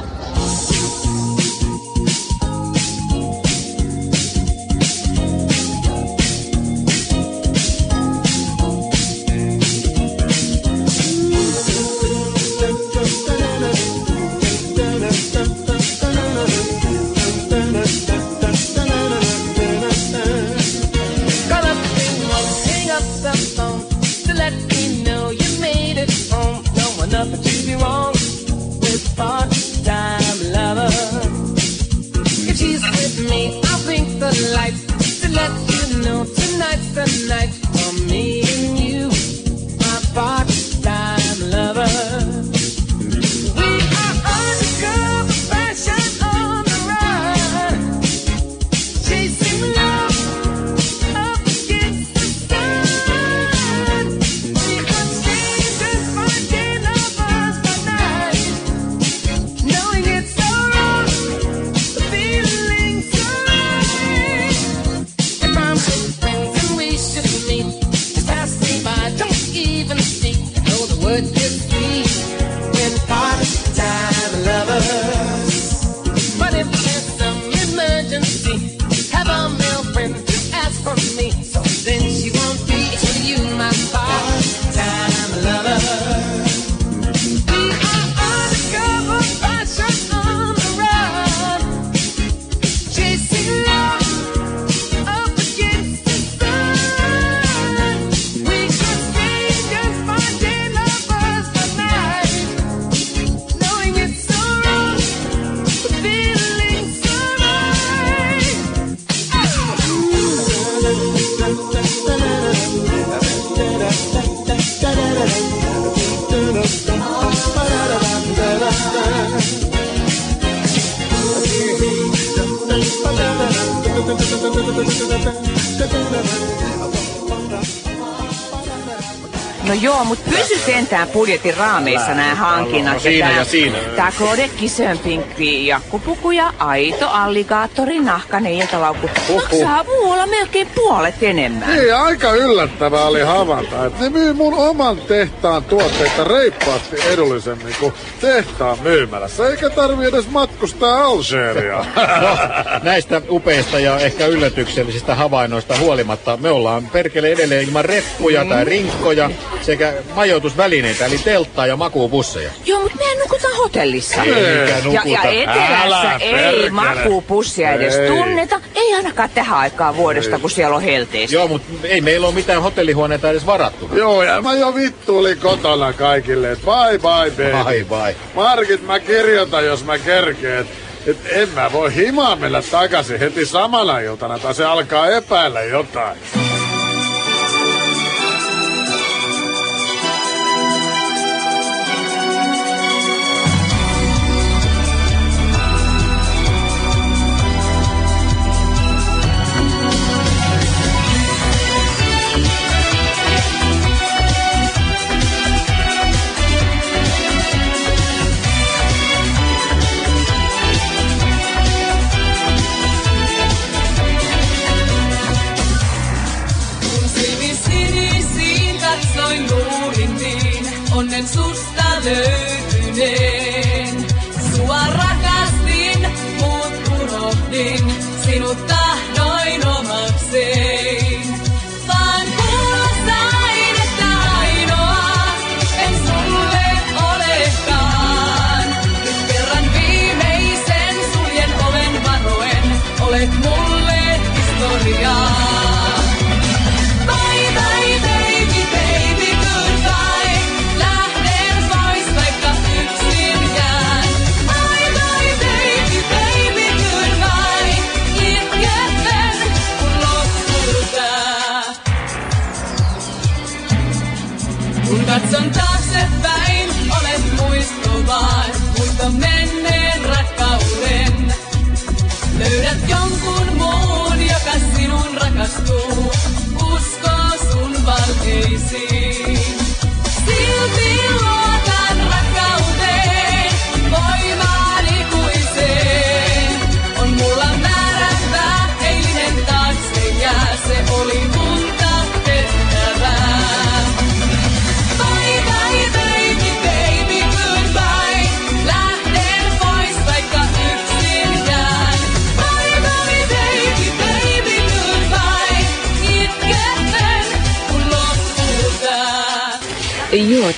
Budjetin raameissa nämä hankinnat. No siinä tää- ja siinä. Tää Kode kisönpinkki jakkupuku ja aito alligaattori nahkainen iltalaukku maksaa muualla melkein puolet enemmän. Niin, aika yllättävää oli havaita, että ne myy mun oman tehtaan tuotteita reippaasti edullisemmin kuin tehtaan myymälässä, eikä tarvi edes matkustaa Algeriaan. [laughs] No, näistä upeista ja ehkä yllätyksellisistä havainnoista huolimatta me ollaan perkele edelleen ilman reppuja tai rinkkoja sekä majoitusvälineitä eli telttaa ja makuupusseja. Joo, mutta mehän nukutaan hotellissa. Eikä ja, nukuta. ja etelässä Älä ei perkele. makuupussia edes Ei. tunneta. Ei ainakaan tähän aikaan vuodesta, kun siellä on helteistä. Joo, mutta ei meillä ole mitään hotellihuoneita edes varattuna. Joo, ja mä jo vittu oli kotona kaikille, bye bye baby. Bye bye. Markit, mä kirjoitan, jos mä kerkeen, että et en mä voi himaa mennä takaisin heti samana iltana, tai se alkaa epäillä jotain. Yeah.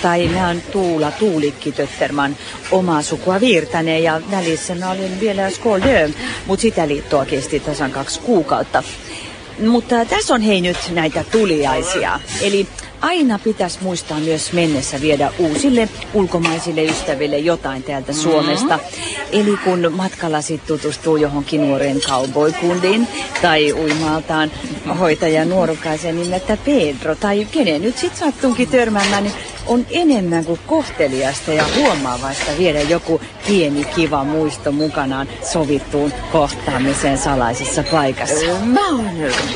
Tai mä oon Tuula Tuulikki Tötterman omaa sukua Virtanen ja välissä mä olin vielä Skoldö, mutta sitä liittoa kesti tasan kaksi kuukautta. Mutta tässä on hei nyt näitä tuliaisia. Eli aina pitäisi muistaa myös mennessä viedä uusille ulkomaisille ystäville jotain täältä Suomesta. Eli kun matkalla sit tutustuu johonkin nuoren cowboy-kundiin tai uimaltaan hoitaja nuorukaisen nimeltä Pedro tai kenen nyt sit sattuunkin törmäämään, niin on enemmän kuin kohteliasta ja huomaavaista viedä joku pieni kiva muisto mukanaan sovittuun kohtaamiseen salaisessa paikassa. Ö, Mä oon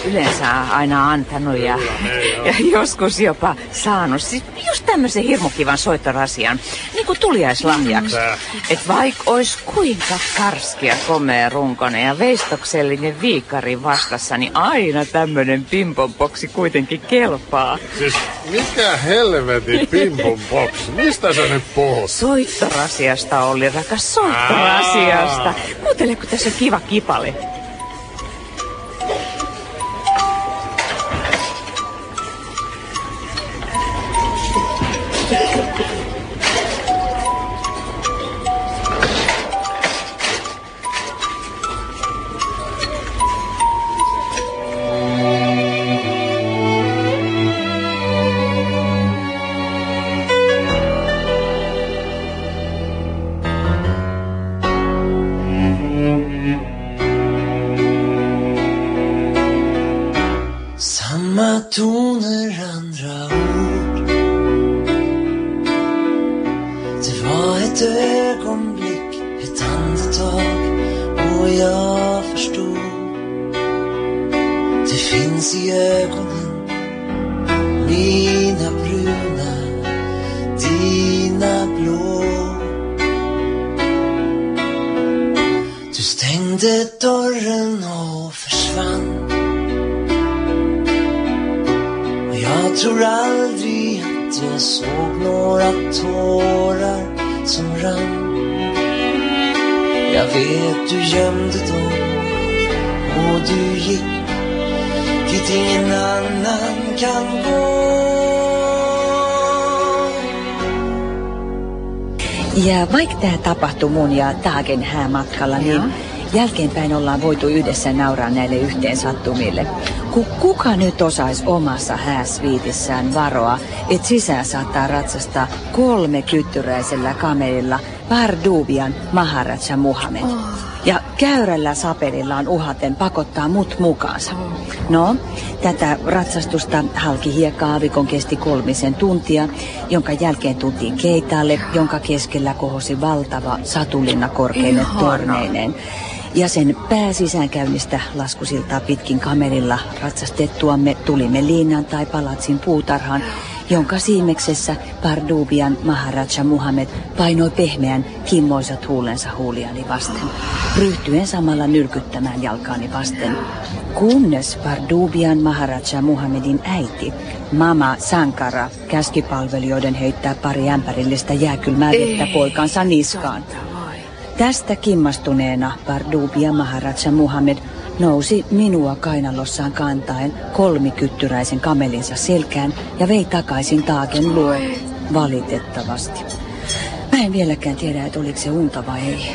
yleensä aina antanut ja, [laughs] ja joskus jopa saanut siis just tämmöisen hirmukivan soittorasian, niin kuin tuliaislahjaksi. Tää. Et vaik ois kuinka karskia, komea runkonen ja veistoksellinen viikari vastassa, niin aina tämmönen pimpomboksi kuitenkin kelpaa. Siis mikä helvetin pimpun box? Mistä sä nyt puhut? Soittorasiasta, Olli rakas, soittorasiasta. Kuuntele, kun tässä on kiva kipale. Ja Taagen häämatkalla, niin jälkeenpäin ollaan voitu yhdessä nauraa näille yhteen sattumille. Ku, kuka nyt osais omassa hääsviitissään varoa, että sisään saattaa ratsastaa kolme kyttyräisellä kamelilla Varduvian Maharaja Muhammed. Ja käyrällä sapelillaan uhaten pakottaa mut mukaansa. No, tätä ratsastusta halki hiekka-aavikon kesti kolmisen tuntia, jonka jälkeen tultiin keitaalle, jonka keskellä kohosi valtava satulinna korkeine Ihana. torneineen. Ja sen pääsisäänkäynnistä laskusiltaa pitkin kamelilla ratsastettuamme tulimme liinnan tai palatsin puutarhaan, jonka siimeksessä Pardubian Maharaja Muhammed painoi pehmeän, kimmoisat huulensa huuliani vasten, ryhtyen samalla nyrkyttämään jalkaani vasten. Kunnes Pardubian Maharaja Muhammedin äiti, Mama Sankara, käski palvelijoiden heittää pari ämpärillistä jääkylmää vettä poikansa niskaan. Tästä kimmastuneena Pardubia Maharaja Muhammed nousi minua kainalossaan kantaen kolmikyttyräisen kamelinsa selkään ja vei takaisin taaken luo. Valitettavasti. Mä en vieläkään tiedä, että oliko se unta vai ei.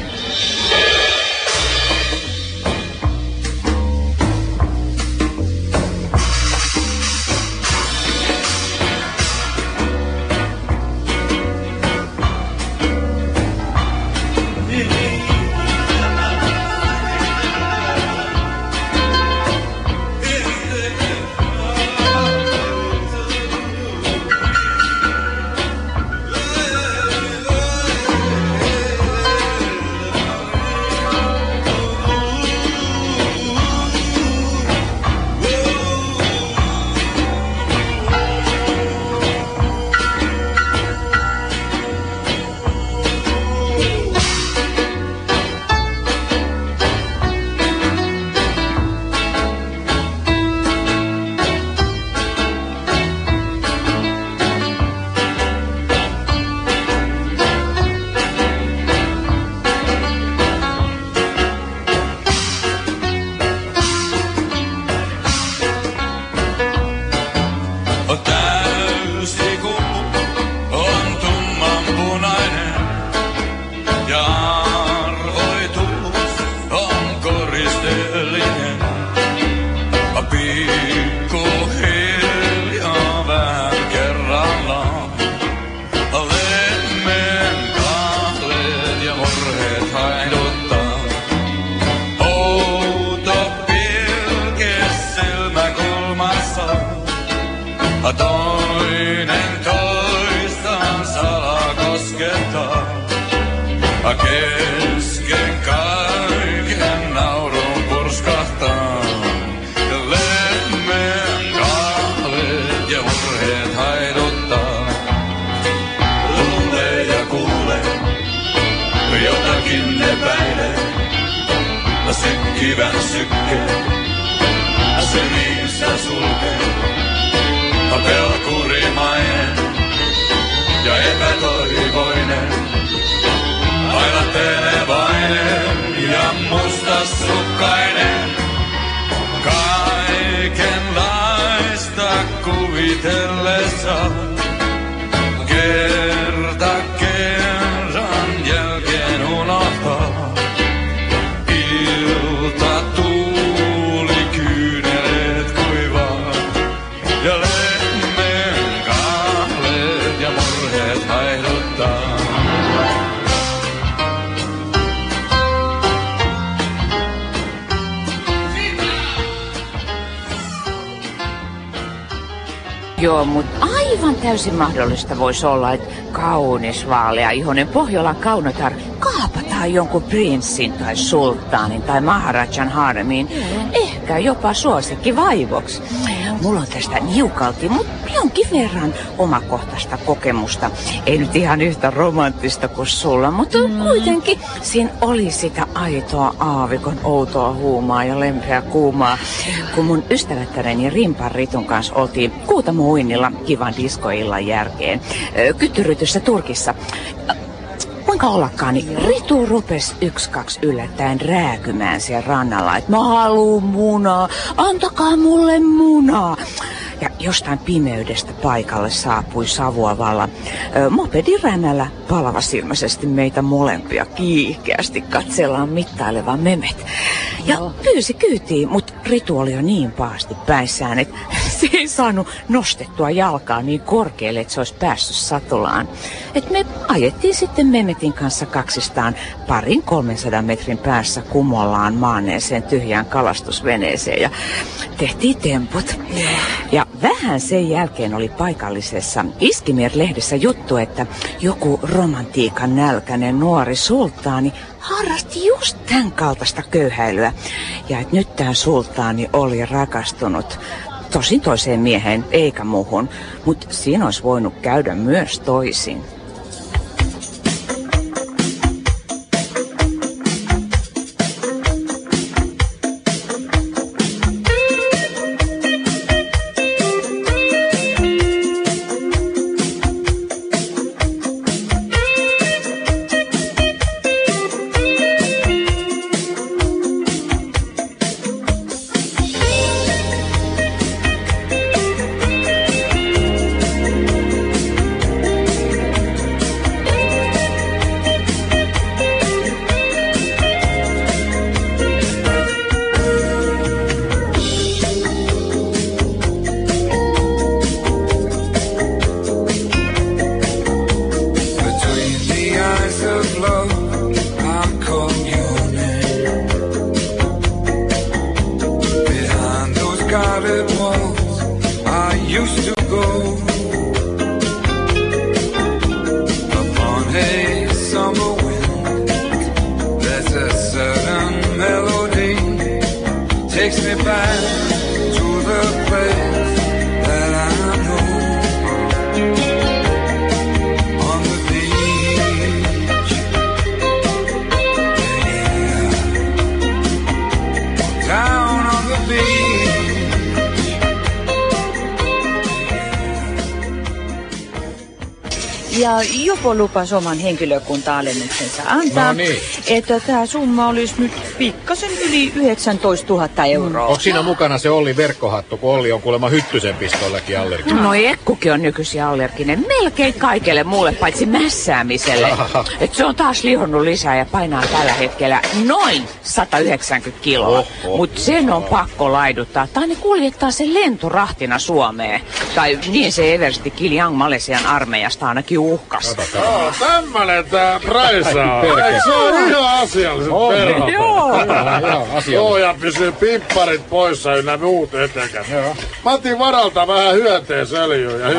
skuvitellesan Gel Joo, mutta aivan täysin mahdollista voisi olla, että kaunis vaalea ihonen Pohjolan kaunotar kaapataan jonkun prinssin tai sulttaanin tai maharajan harmiin. Ehkä jopa suosikki vaivoksi. Mulla on tästä niukalti, mutta jonkin verran omakohtaista kokemusta. Ei nyt ihan yhtä romanttista kuin sulla, mutta kuitenkin siinä oli sitä aitoa aavikon outoa huumaa ja lempeä kuumaa. Kun mun ystävättäreni Rimpan Ritun kanssa oltiin Kuutamuinnilla kivan diskoillan jälkeen. Kyttyrytyssä Turkissa. Kuinka ollakaan, niin Ritu rupes yksi kaksi yllättäen rääkymään siellä rannalla, että mä haluun munaa, antakaa mulle munaa. Ja jostain pimeydestä paikalle saapui savuavalla mopedin rännällä palavasilmäisesti meitä molempia kiihkeästi katsellaan mittaileva memet. Ja pyysi kyytiin, mutta Ritu oli jo niin paasti päissään, että [laughs] se ei saanut nostettua jalkaa niin korkealle, että se olisi päässyt satulaan. Et me ajettiin sitten Memetin kanssa kaksistaan parin 300 metrin päässä kumollaan maaneeseen tyhjään kalastusveneeseen ja tehtiin temput. Ja vähän sen jälkeen oli paikallisessa Iskimir-lehdessä juttu, että joku romantiikan nälkäinen nuori sulttaani harrasti just tämän kaltaista köyhäilyä. Ja että nyt tämä sulttaani oli rakastunut tosin toiseen mieheen eikä muuhun, mutta siinä olisi voinut käydä myös toisin. Jopo lupasi oman henkilökunta-alennuksensa antaa, No niin. että tämä summa olisi nyt pikkasen yli 19 000 euroa. Onko siinä mukana se Olli verkkohattu, kun Olli on kuulemma Hyttysen pistollakin allerginen? No Ekkukin on nykyisin allerginen melkein kaikelle muulle paitsi mässäämiselle. Et se on taas lihonnut lisää ja painaa tällä hetkellä noin 190 kiloa. Mutta sen on pakko laiduttaa. Tai ne kuljettaa sen lentorahtina Suomeen. Tai niin se Eversti Kiljang Malesian armeijasta ainakin uhkas. Joo, tämmönen tää Praisa on. Eikö se on ihan asialliset perhot? Joo. Joo, ja pysyy pimpparit poissa ynnä muut etenkät. Mä otin varalta vähän hyönteen söljyä ja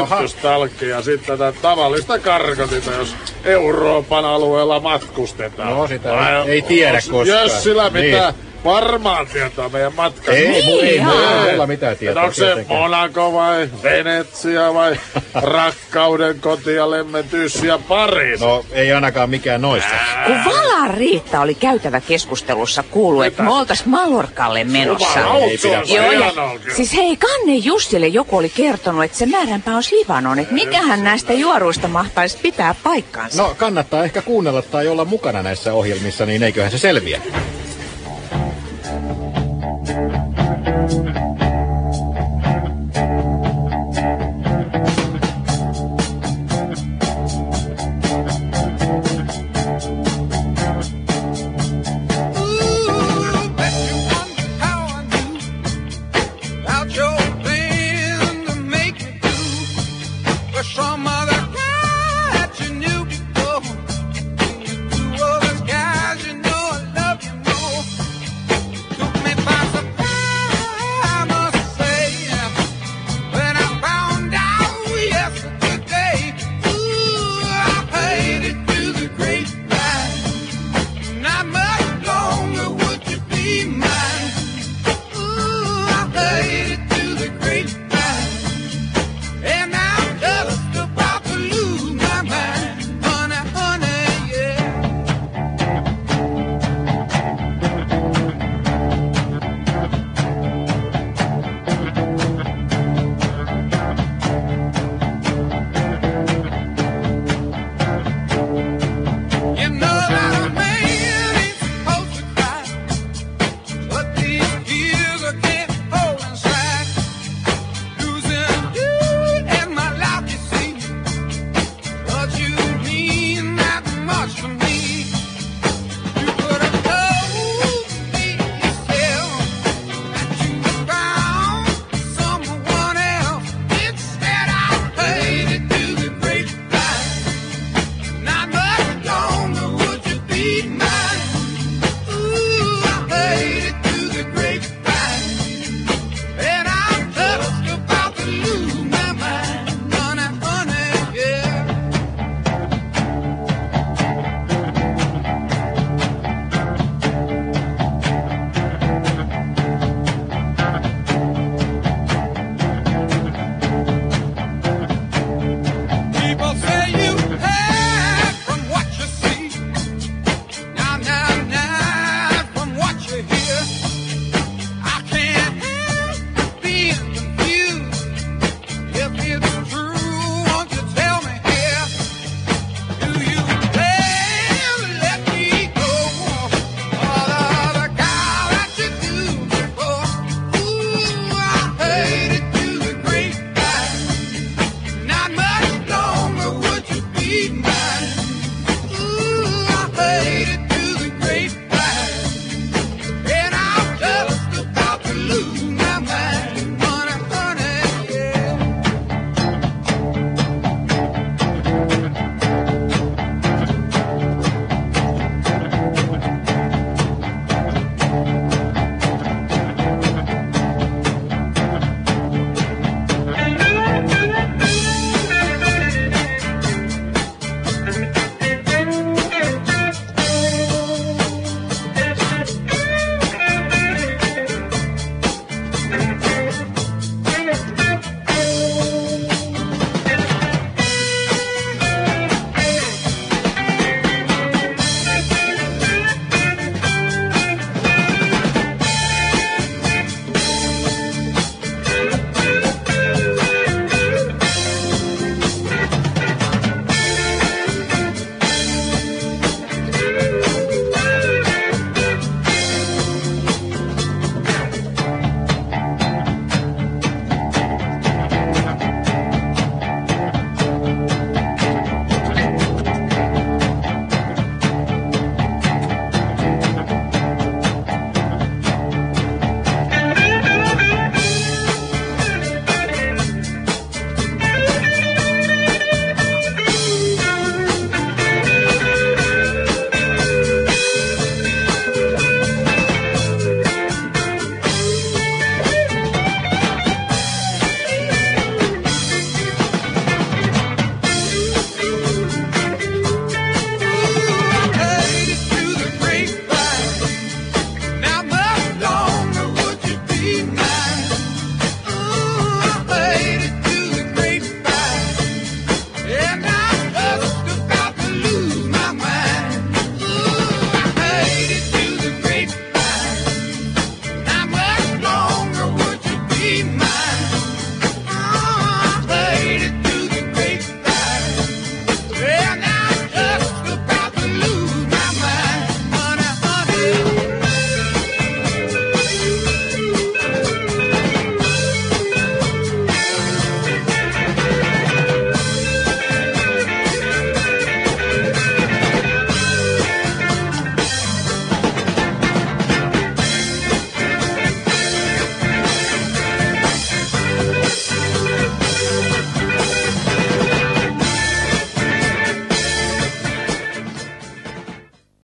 ja sitten tätä tavallista karkotinta, jos Euroopan alueella matkustetaan. No, sitä Vai ei- tiedä koskaan. Jössillä Niin. Varmaan tietää meidän matkasta. Ei, mu- ei, Niin, jaa. ei mulla mitään Et tietoa. onko se. Monaco vai Venetsia vai [laughs] rakkauden koti ja lemmentys ja Pariisi? No, ei ainakaan mikään noista. Kun Valan Riitta oli käytävä keskustelussa kuullut, että me oltais Mallorkalle menossa. Ei pidä on Joo, ja, kyllä. siis hei, Kanne Justille joku oli kertonut, että se määränpää olisi Libanon, että mikähän näistä juoruista mahtaisi pitää paikkansa. No, kannattaa ehkä kuunnella tai olla mukana näissä ohjelmissa, niin eiköhän se selviä. Thank you.